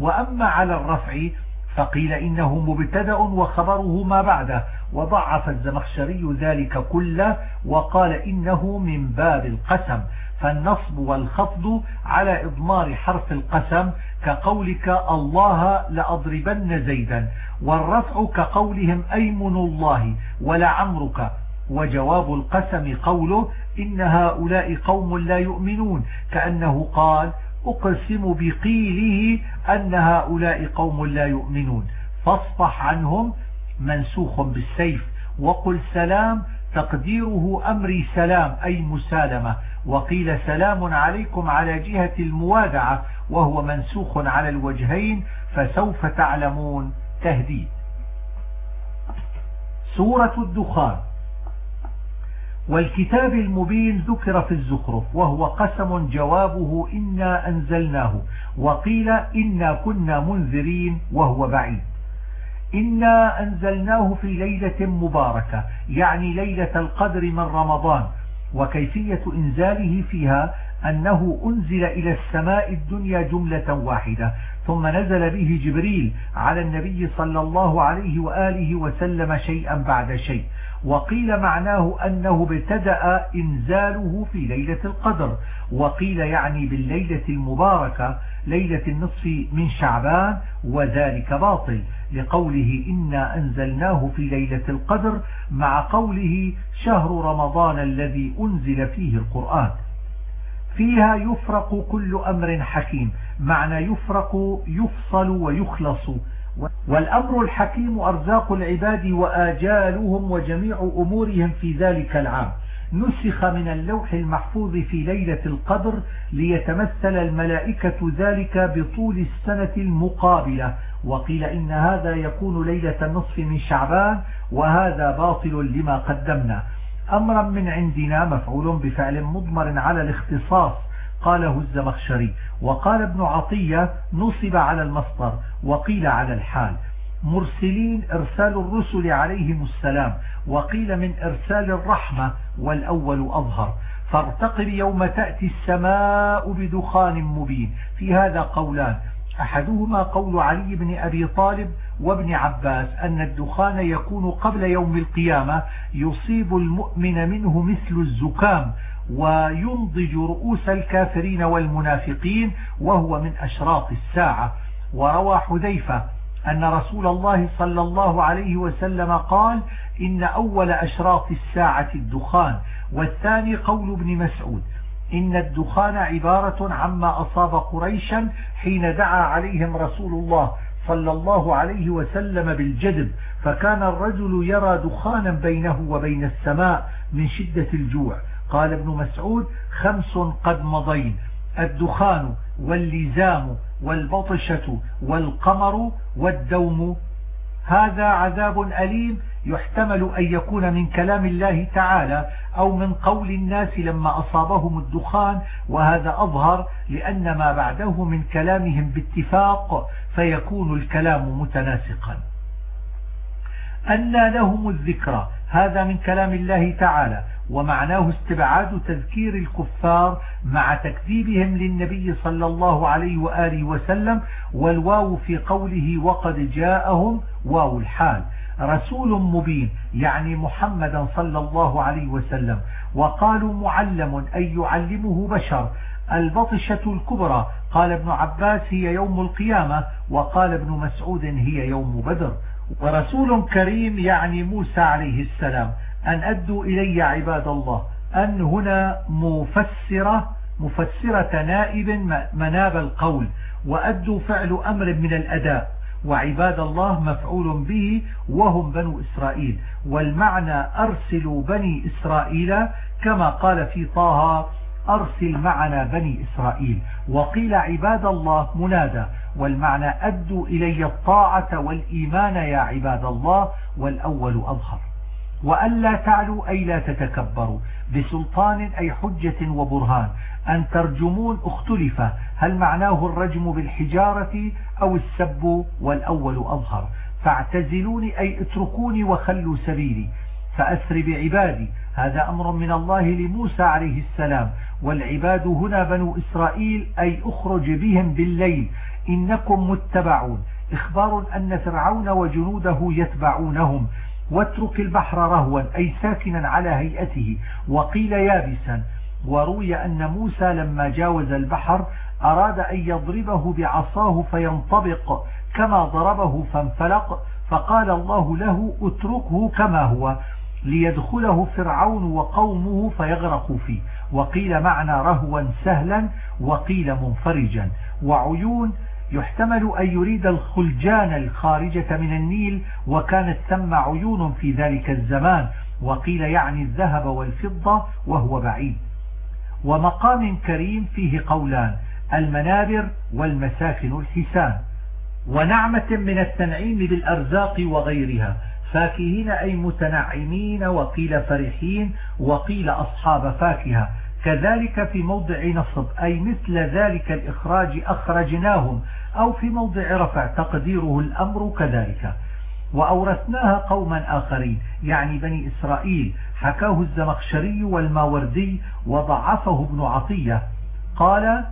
وأما على الرفع فقيل إنه مبتدأ وخبره ما بعده وضعف الزمخشري ذلك كله وقال إنه من باب القسم. فالنصب والخفض على إضمار حرف القسم كقولك الله لأضربن زيدا والرفع كقولهم أيمن الله ولعمرك. وجواب القسم قوله إن هؤلاء قوم لا يؤمنون كأنه قال أقسم بقيله أن هؤلاء قوم لا يؤمنون. فاصفح عنهم منسوخ بالسيف وقل سلام تقديره أمري سلام أي مسالمة. وقيل سلام عليكم على جهة الموادعة وهو منسوخ على الوجهين فسوف تعلمون تهديد. سورة الدخان. والكتاب المبين ذكر في الزخرف وهو قسم جوابه إنا أنزلناه وقيل إنا كنا منذرين وهو بعيد. إنا أنزلناه في ليلة مباركة يعني ليلة القدر من رمضان وكيفية إنزاله فيها أنه أنزل إلى السماء الدنيا جملة واحدة ثم نزل به جبريل على النبي صلى الله عليه وآله وسلم شيئا بعد شيء. وقيل معناه أنه ابتدأ إنزاله في ليلة القدر وقيل يعني بالليلة المباركة ليلة النصف من شعبان وذلك باطل لقوله إنا أنزلناه في ليلة القدر مع قوله شهر رمضان الذي أنزل فيه القرآن. فيها يفرق كل أمر حكيم معنى يفرق يفصل ويخلص. والأمر الحكيم أرزاق العباد وآجالهم وجميع أمورهم في ذلك العام. نسخ من اللوح المحفوظ في ليلة القدر ليتمثل الملائكة ذلك بطول السنة المقابلة. وقيل إن هذا يكون ليلة النصف من شعبان وهذا باطل لما قدمنا. أمرا من عندنا مفعول بفعل مضمر على الاختصاص قاله الزمخشري وقال ابن عطية نصب على المصدر وقيل على الحال. مرسلين إرسال الرسل عليهم السلام وقيل من إرسال الرحمة والأول أظهر. فارتقب يوم تأتي السماء بدخان مبين. في هذا قولان أحدهما قول علي بن أبي طالب وابن عباس أن الدخان يكون قبل يوم القيامة يصيب المؤمن منه مثل الزكام وينضج رؤوس الكافرين والمنافقين وهو من أشراط الساعة. وروى حذيفة أن رسول الله صلى الله عليه وسلم قال إن أول أشراط الساعة الدخان والثاني قول ابن مسعود إن الدخان عبارة عما أصاب قريشا حين دعا عليهم رسول الله صلى الله عليه وسلم بالجدب فكان الرجل يرى دخانا بينه وبين السماء من شدة الجوع. قال ابن مسعود خمس قد مضين. الدخان واللزام والبطشة والقمر والدوم. هذا عذاب أليم يحتمل أن يكون من كلام الله تعالى أو من قول الناس لما أصابهم الدخان وهذا أظهر لأن ما بعده من كلامهم باتفاق فيكون الكلام متناسقا. أن لهم الذكرى هذا من كلام الله تعالى ومعناه استبعاد تذكير الكفار مع تكذيبهم للنبي صلى الله عليه وآله وسلم والواو في قوله وقد جاءهم واو الحال رسول مبين يعني محمدا صلى الله عليه وسلم. وقالوا معلم أي يعلمه بشر. البطشة الكبرى قال ابن عباس هي يوم القيامة وقال ابن مسعود هي يوم بدر. ورسول كريم يعني موسى عليه السلام. أن أدوا إلي عباد الله. أن هنا مفسرة مفسرة نائب مناب القول. وأدوا فعل أمر من الأداء. وعباد الله مفعول به وهم بنو إسرائيل. والمعنى أرسلوا بني إسرائيل كما قال في طه أرسل معنا بني إسرائيل. وقيل عباد الله منادى والمعنى أدوا إلي الطاعة والإيمان يا عباد الله والأول أظهر. وألا تعلوا أي لا تتكبروا بسلطان أي حجة وبرهان. أن ترجمون اختلف هل معناه الرجم بالحجارة أو السب والأول أظهر؟ فاعتزلوني أي اتركوني وخلوا سبيلي. فأسر بعبادي. هذا أمر من الله لموسى عليه السلام. والعباد هنا بنو إسرائيل أي أخرج بهم بالليل. إنكم متبعون. إخبار أن فرعون وجنوده يتبعونهم. واترك البحر رهوا أي ساكنا على هيئته. وقيل يابسا. وروي أن موسى لما جاوز البحر أراد أن يضربه بعصاه فينطبق. كما ضربه فانفلق. فقال الله له اتركه كما هو. ليدخله فرعون وقومه فيغرقوا فيه. وقيل معنى رهوا سهلا وقيل منفرجا. وعيون يحتمل أن يريد الخلجان الخارجة من النيل وكانت ثم عيون في ذلك الزمان. وقيل يعني الذهب والفضة وهو بعيد. ومقام كريم فيه قولان المنابر والمساكن الحسان. ونعمة من التنعيم بالأرزاق وغيرها. فاكهين أي متنعمين وقيل فرحين وقيل أصحاب فاكهة. كذلك في موضع نصب أي مثل ذلك الإخراج أخرجناهم أو في موضع رفع تقديره الأمر كذلك. وأورثناها قوما آخرين يعني بني إسرائيل. حكاه الزمخشري والماوردي وضعفه ابن عطية. قال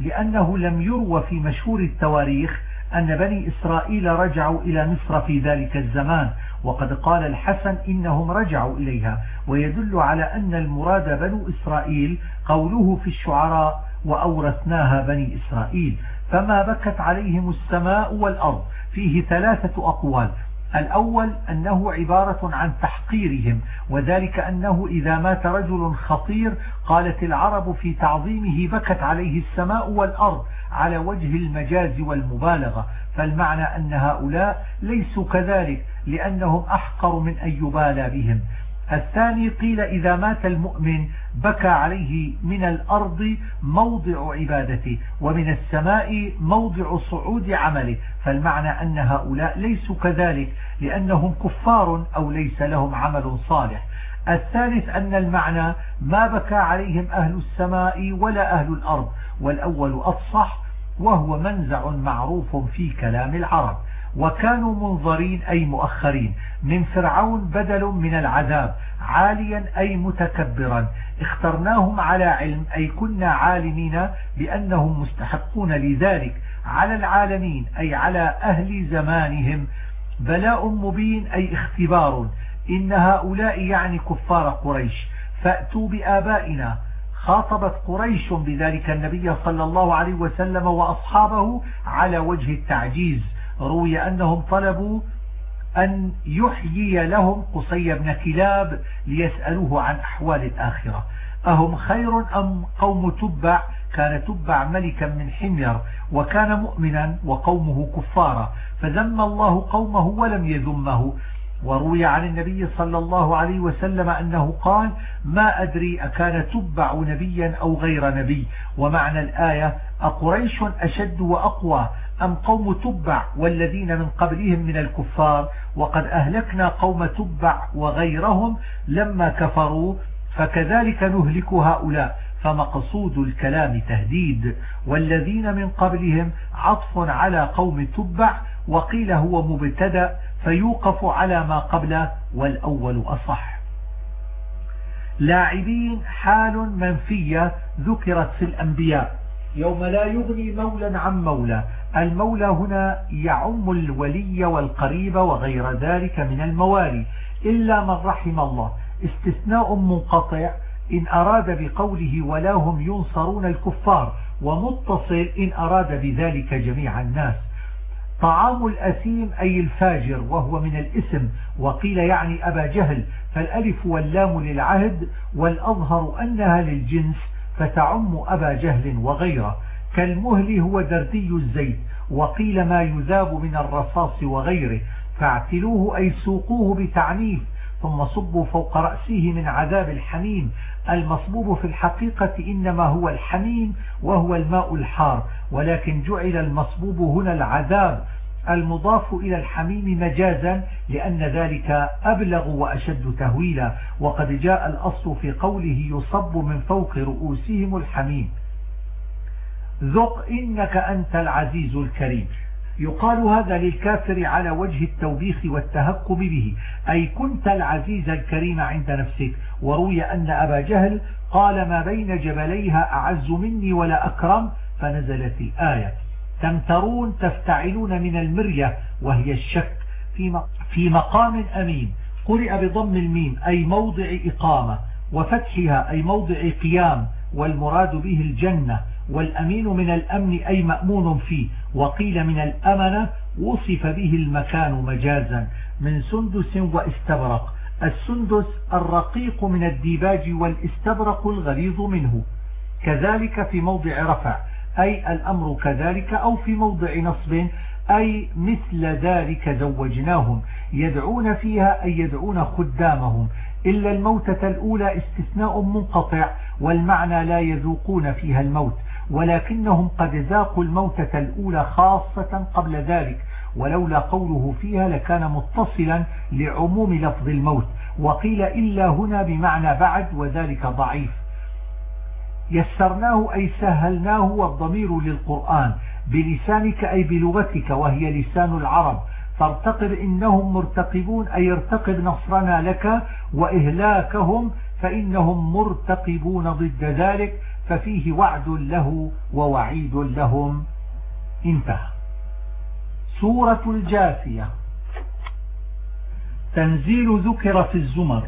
لأنه لم يروى في مشهور التواريخ أن بني إسرائيل رجعوا إلى مصر في ذلك الزمان وقد قال الحسن إنهم رجعوا إليها ويدل على أن المراد بنو إسرائيل قوله في الشعراء وأورثناها بني إسرائيل فما بكت عليهم السماء والأرض فيه ثلاثة أقوال. الأول أنه عبارة عن تحقيرهم وذلك أنه إذا مات رجل خطير قالت العرب في تعظيمه بكت عليه السماء والأرض على وجه المجاز والمبالغة فالمعنى أن هؤلاء ليسوا كذلك لأنهم أحقر من أن يبالى بهم. الثاني قيل إذا مات المؤمن بكى عليه من الأرض موضع عبادته ومن السماء موضع صعود عمله. فالمعنى أن هؤلاء ليسوا كذلك لأنهم كفار أو ليس لهم عمل صالح. الثالث أن المعنى ما بكى عليهم أهل السماء ولا أهل الأرض. والأول أفصح وهو منزع معروف في كلام العرب. وكانوا منظرين أي مؤخرين. من فرعون بدل من العذاب عاليا أي متكبرا. اخترناهم على علم أي كنا عالمين بأنهم مستحقون لذلك. على العالمين أي على أهل زمانهم. بلاء مبين أي اختبار. إن هؤلاء يعني كفار قريش. فأتوا بآبائنا. خاطبت قريش بذلك النبي صلى الله عليه وسلم وأصحابه على وجه التعجيز. روي أنهم طلبوا أن يحيي لهم قصي بن كلاب ليسألوه عن أحوال الآخرة. أهم خير أم قوم تبع؟ كان تبع ملكا من حمير وكان مؤمنا وقومه كفارا. فذم الله قومه ولم يذمه. وروي عن النبي صلى الله عليه وسلم أنه قال ما أدري أكان تبع نبيا أو غير نبي. ومعنى الآية أقريش أشد وأقوى. أم قوم تبع والذين من قبلهم من الكفار؟ وقد أهلكنا قوم تبع وغيرهم لما كفروا فكذلك نهلك هؤلاء. فمقصود الكلام تهديد. والذين من قبلهم عطف على قوم تبع وقيل هو مبتدأ فيوقف على ما قبله والأول أصح. لاعبين حال منفية ذكرت في الأنبياء. يوم لا يغني مولا عن مولى المولى هنا يعم الولي والقريب وغير ذلك من الموالي. إلا من رحم الله. استثناء منقطع. إن أراد بقوله ولا هم ينصرون الكفار. ومتصل إن أراد بذلك جميع الناس. طعام الأثيم أي الفاجر وهو من الاسم. وقيل يعني أبا جهل. فالألف واللام للعهد. والأظهر أنها للجنس. فتعم أبا جهل وغيره. كالمهل هو دردي الزيت وقيل ما يذاب من الرصاص وغيره. فاعتلوه أي سوقوه بتعنيف ثم صبوا فوق رأسه من عذاب الحميم. المصبوب في الحقيقة إنما هو الحميم وهو الماء الحار ولكن جعل المصبوب هنا العذاب. المضاف إلى الحميم مجازا لأن ذلك أبلغ وأشد تهويلا. وقد جاء الأصل في قوله يصب من فوق رؤوسهم الحميم. ذق إنك أنت العزيز الكريم. يقال هذا للكافر على وجه التوبيخ والتهكم به. أي كنت العزيز الكريم عند نفسك. وروي أن أبا جهل قال ما بين جبليها أعز مني ولا أكرم فنزلت الآية. تمترون تفتعلون من المرية وهي الشك في مقام أمين. قرئ بضم الميم أي موضع إقامة وفتحها أي موضع قيام والمراد به الجنة. والأمين من الأمن أي مأمون فيه. وقيل من الأمنة وصف به المكان مجازا. من سندس واستبرق. السندس الرقيق من الديباج والاستبرق الغليظ منه. كذلك في موضع رفع. أي الأمر كذلك أو في موضع نصب أي مثل ذلك زوجناهم يدعون فيها أي يدعون خدامهم. إلا الموتة الأولى استثناء منقطع والمعنى لا يذوقون فيها الموت ولكنهم قد ذاقوا الموتة الأولى خاصة قبل ذلك ولولا قوله فيها لكان متصلا لعموم لفظ الموت وقيل إلا هنا بمعنى بعد وذلك ضعيف. يسرناه أي سهلناه والضمير للقرآن بلسانك أي بلغتك وهي لسان العرب. فارتقب إنهم مرتقبون أي ارتقب نصرنا لك وإهلاكهم فإنهم مرتقبون ضد ذلك ففيه وعد له ووعيد لهم. انتهى. سورة الجاثية. تنزيل ذكر في الزمر.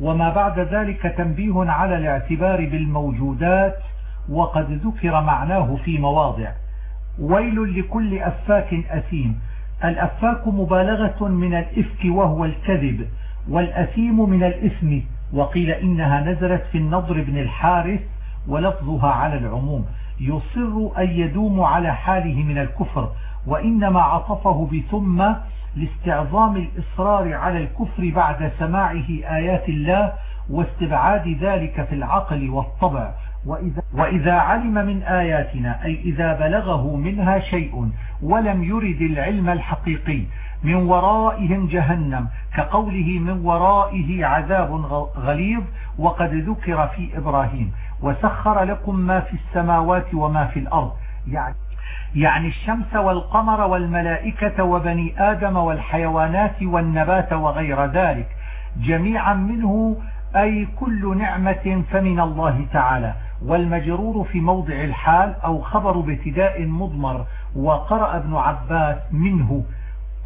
وما بعد ذلك تنبيه على الاعتبار بالموجودات وقد ذكر معناه في مواضع. ويل لكل أفاك أثيم. الأفاك مبالغة من الإفك وهو الكذب والأثيم من الإثم. وقيل إنها نزلت في النضر بن الحارث ولفظها على العموم. يصر أن يدوم على حاله من الكفر وإنما عطفه بثم لاستعظام الإصرار على الكفر بعد سماعه آيات الله واستبعاد ذلك في العقل والطبع. وإذا, وإذا علم من آياتنا أي إذا بلغه منها شيء ولم يرد العلم الحقيقي من ورائهم جهنم كقوله من ورائه عذاب غليظ وقد ذكر في إبراهيم وسخر لكم ما في السماوات وما في الأرض. يعني يعني الشمس والقمر والملائكة وبني آدم والحيوانات والنبات وغير ذلك جميعا منه أي كل نعمة فمن الله تعالى. والمجرور في موضع الحال أو خبر ابتداء مضمر وقرأ ابن عباس منه.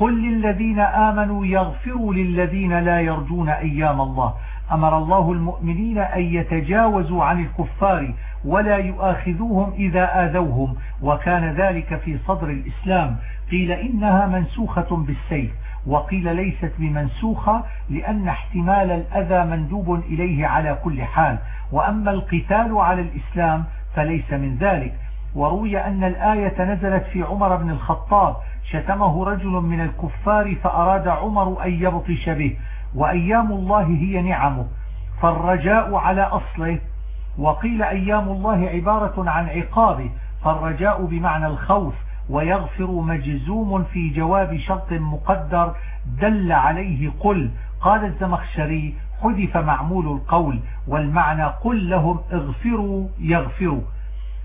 قل للذين آمنوا يغفروا للذين لا يرجون أيام الله. أمر الله المؤمنين أن يتجاوزوا عن الكفار ولا يؤاخذوهم إذا آذوهم وكان ذلك في صدر الإسلام. قيل إنها منسوخة بالسيف وقيل ليست بمنسوخة لأن احتمال الأذى مندوب إليه على كل حال. وأما القتال على الإسلام فليس من ذلك. وروي أن الآية نزلت في عمر بن الخطاب شتمه رجل من الكفار فأراد عمر أن يبطش به وأيام الله هي نعمه. فالرجاء على أصله وقيل أيام الله عبارة عن عقابه فالرجاء بمعنى الخوف ويغفر مجزوم في جواب شرط مقدر دل عليه قل. قال الزمخشري حذف معمول القول والمعنى قل لهم اغفروا يغفروا.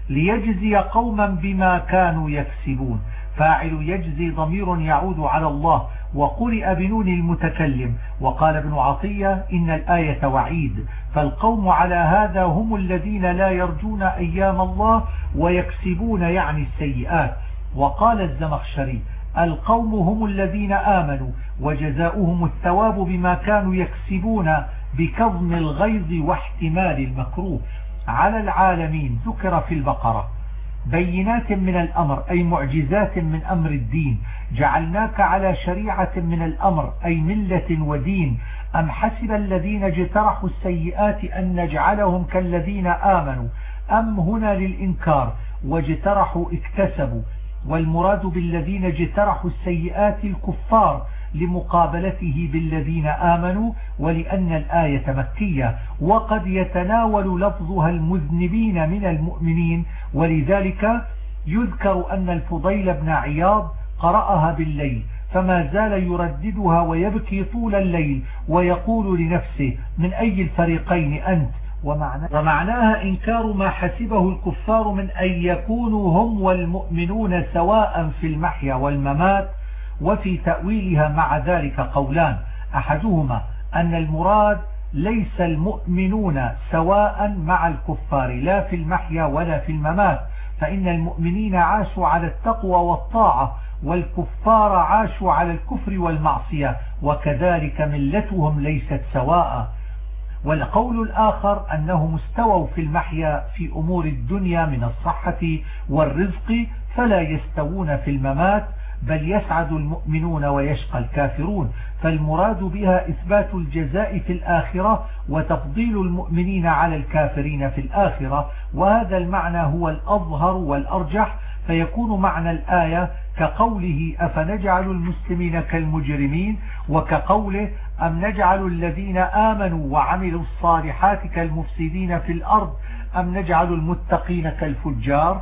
ليجزي قوما بما كانوا يكسبون. فاعل يجزي ضمير يعود على الله وقرئ بنون المتكلم وقال ابن عطية إن الآية وعيد فالقوم على هذا هم الذين لا يرجون أيام الله ويكسبون يعني السيئات. وقال الزمخشري القوم هم الذين آمنوا وجزاؤهم الثواب بما كانوا يكسبون بكظم الغيظ واحتمال المكروه. على العالمين ذكر في البقرة. بينات من الأمر أي معجزات من أمر الدين. جعلناك على شريعة من الأمر أي ملة ودين. أم حسب الذين اجترحوا السيئات أن نجعلهم كالذين آمنوا؟ أم هنا للإنكار واجترحوا اكتسبوا. والمراد بالذين اجترحوا السيئات الكفار لمقابلته بالذين آمنوا ولأن الآية مكية. وقد يتناول لفظها المذنبين من المؤمنين ولذلك يذكر أن الفضيل بن عياض قرأها بالليل فما زال يرددها ويبكي طول الليل ويقول لنفسه من أي الفريقين أنت؟ ومعناها إنكار ما حسبه الكفار من أن يكونوا هم والمؤمنون سواء في المحيا والممات وفي تأويلها مع ذلك قولان. أحدهما أن المراد ليس المؤمنون سواء مع الكفار لا في المحيا ولا في الممات فإن المؤمنين عاشوا على التقوى والطاعة والكفار عاشوا على الكفر والمعصية وكذلك ملتهم ليست سواء. والقول الآخر أنهم استووا في المحيا في أمور الدنيا من الصحة والرزق فلا يستوون في الممات بل يسعد المؤمنون ويشقى الكافرون فالمراد بها إثبات الجزاء في الآخرة وتفضيل المؤمنين على الكافرين في الآخرة وهذا المعنى هو الأظهر والأرجح فيكون معنى الآية كقوله أفنجعل المسلمين كالمجرمين وكقوله أم نجعل الذين آمنوا وعملوا الصالحات كالمفسدين في الأرض أم نجعل المتقين كالفجار.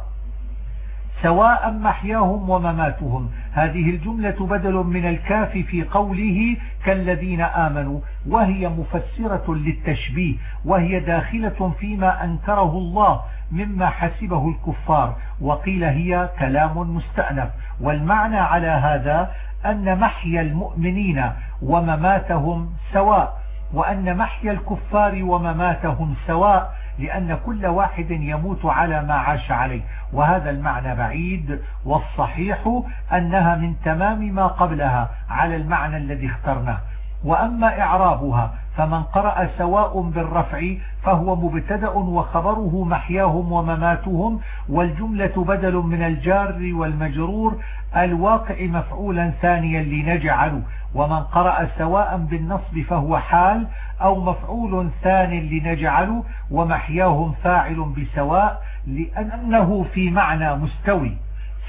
سواء محياهم ومماتهم. هذه الجملة بدل من الكاف في قوله كالذين آمنوا وهي مفسرة للتشبيه وهي داخلة فيما أنكره الله مما حسبه الكفار. وقيل هي كلام مستأنف. والمعنى على هذا أن محيا المؤمنين ومماتهم سواء وأن محيا الكفار ومماتهم سواء لأن كل واحد يموت على ما عاش عليه. وهذا المعنى بعيد والصحيح أنها من تمام ما قبلها على المعنى الذي اخترناه. وأما إعرابها فمن قرأ سواء بالرفع فهو مبتدأ وخبره محياهم ومماتهم والجملة بدل من الجار والمجرور الواقع مفعولا ثانيا لنجعل ومن قرأ سواء بالنصب فهو حال أو مفعول ثان لنجعل ومحياهم فاعل بسواء لأنه في معنى مستوي.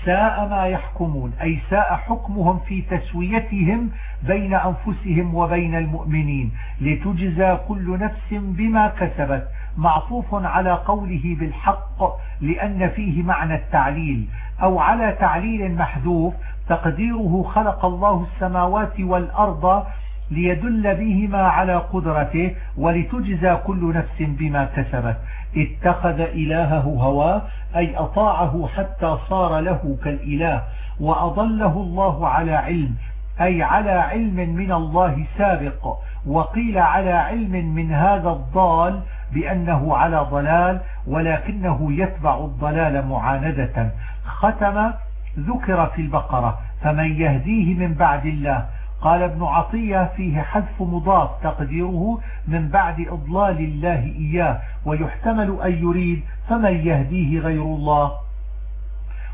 ساء ما يحكمون أي ساء حكمهم في تسويتهم بين أنفسهم وبين المؤمنين. لتجزى كل نفس بما كسبت. معطوف على قوله بالحق لأن فيه معنى التعليل. أو على تعليل محذوف تقديره خلق الله السماوات والأرض ليدل بهما على قدرته ولتجزى كل نفس بما كسبت. اتخذ إلهه هواه أي أطاعه حتى صار له كالإله وأضله الله على علم أي على علم من الله سابق وقيل على علم من هذا الضال بأنه على ضلال ولكنه يتبع الضلال معاندة. ختم ذكر في البقرة فمن يهديه من بعد الله قال ابن عطية فيه حذف مضاف تقديره من بعد إضلال الله إياه ويحتمل أن يريد فمن يهديه غير الله.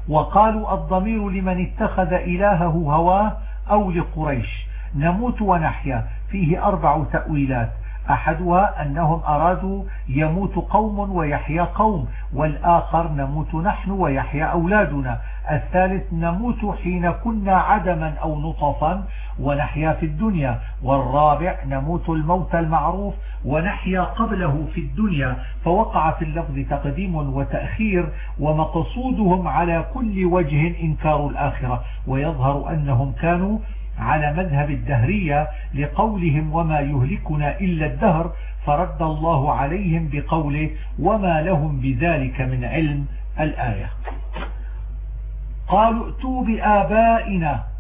وقالوا الضمير لمن اتخذ إلهه هواه أو لقريش. نموت ونحيا. فيه أربع تأويلات. أحدها أنهم أرادوا يموت قوم ويحيا قوم والآخر نموت نحن ويحيا أولادنا. الثالث نموت حين كنا عدما أو نطفا ونحيا في الدنيا. والرابع نموت الموت المعروف ونحيا قبله في الدنيا. فوقع في اللفظ تقديم وتأخير ومقصودهم على كل وجه إنكار الآخرة. ويظهر أنهم كانوا على مذهب الدهرية لقولهم وما يهلكنا إلا الدهر فرد الله عليهم بقوله وما لهم بذلك من علم الآية. قالوا ائتوا بآبائنا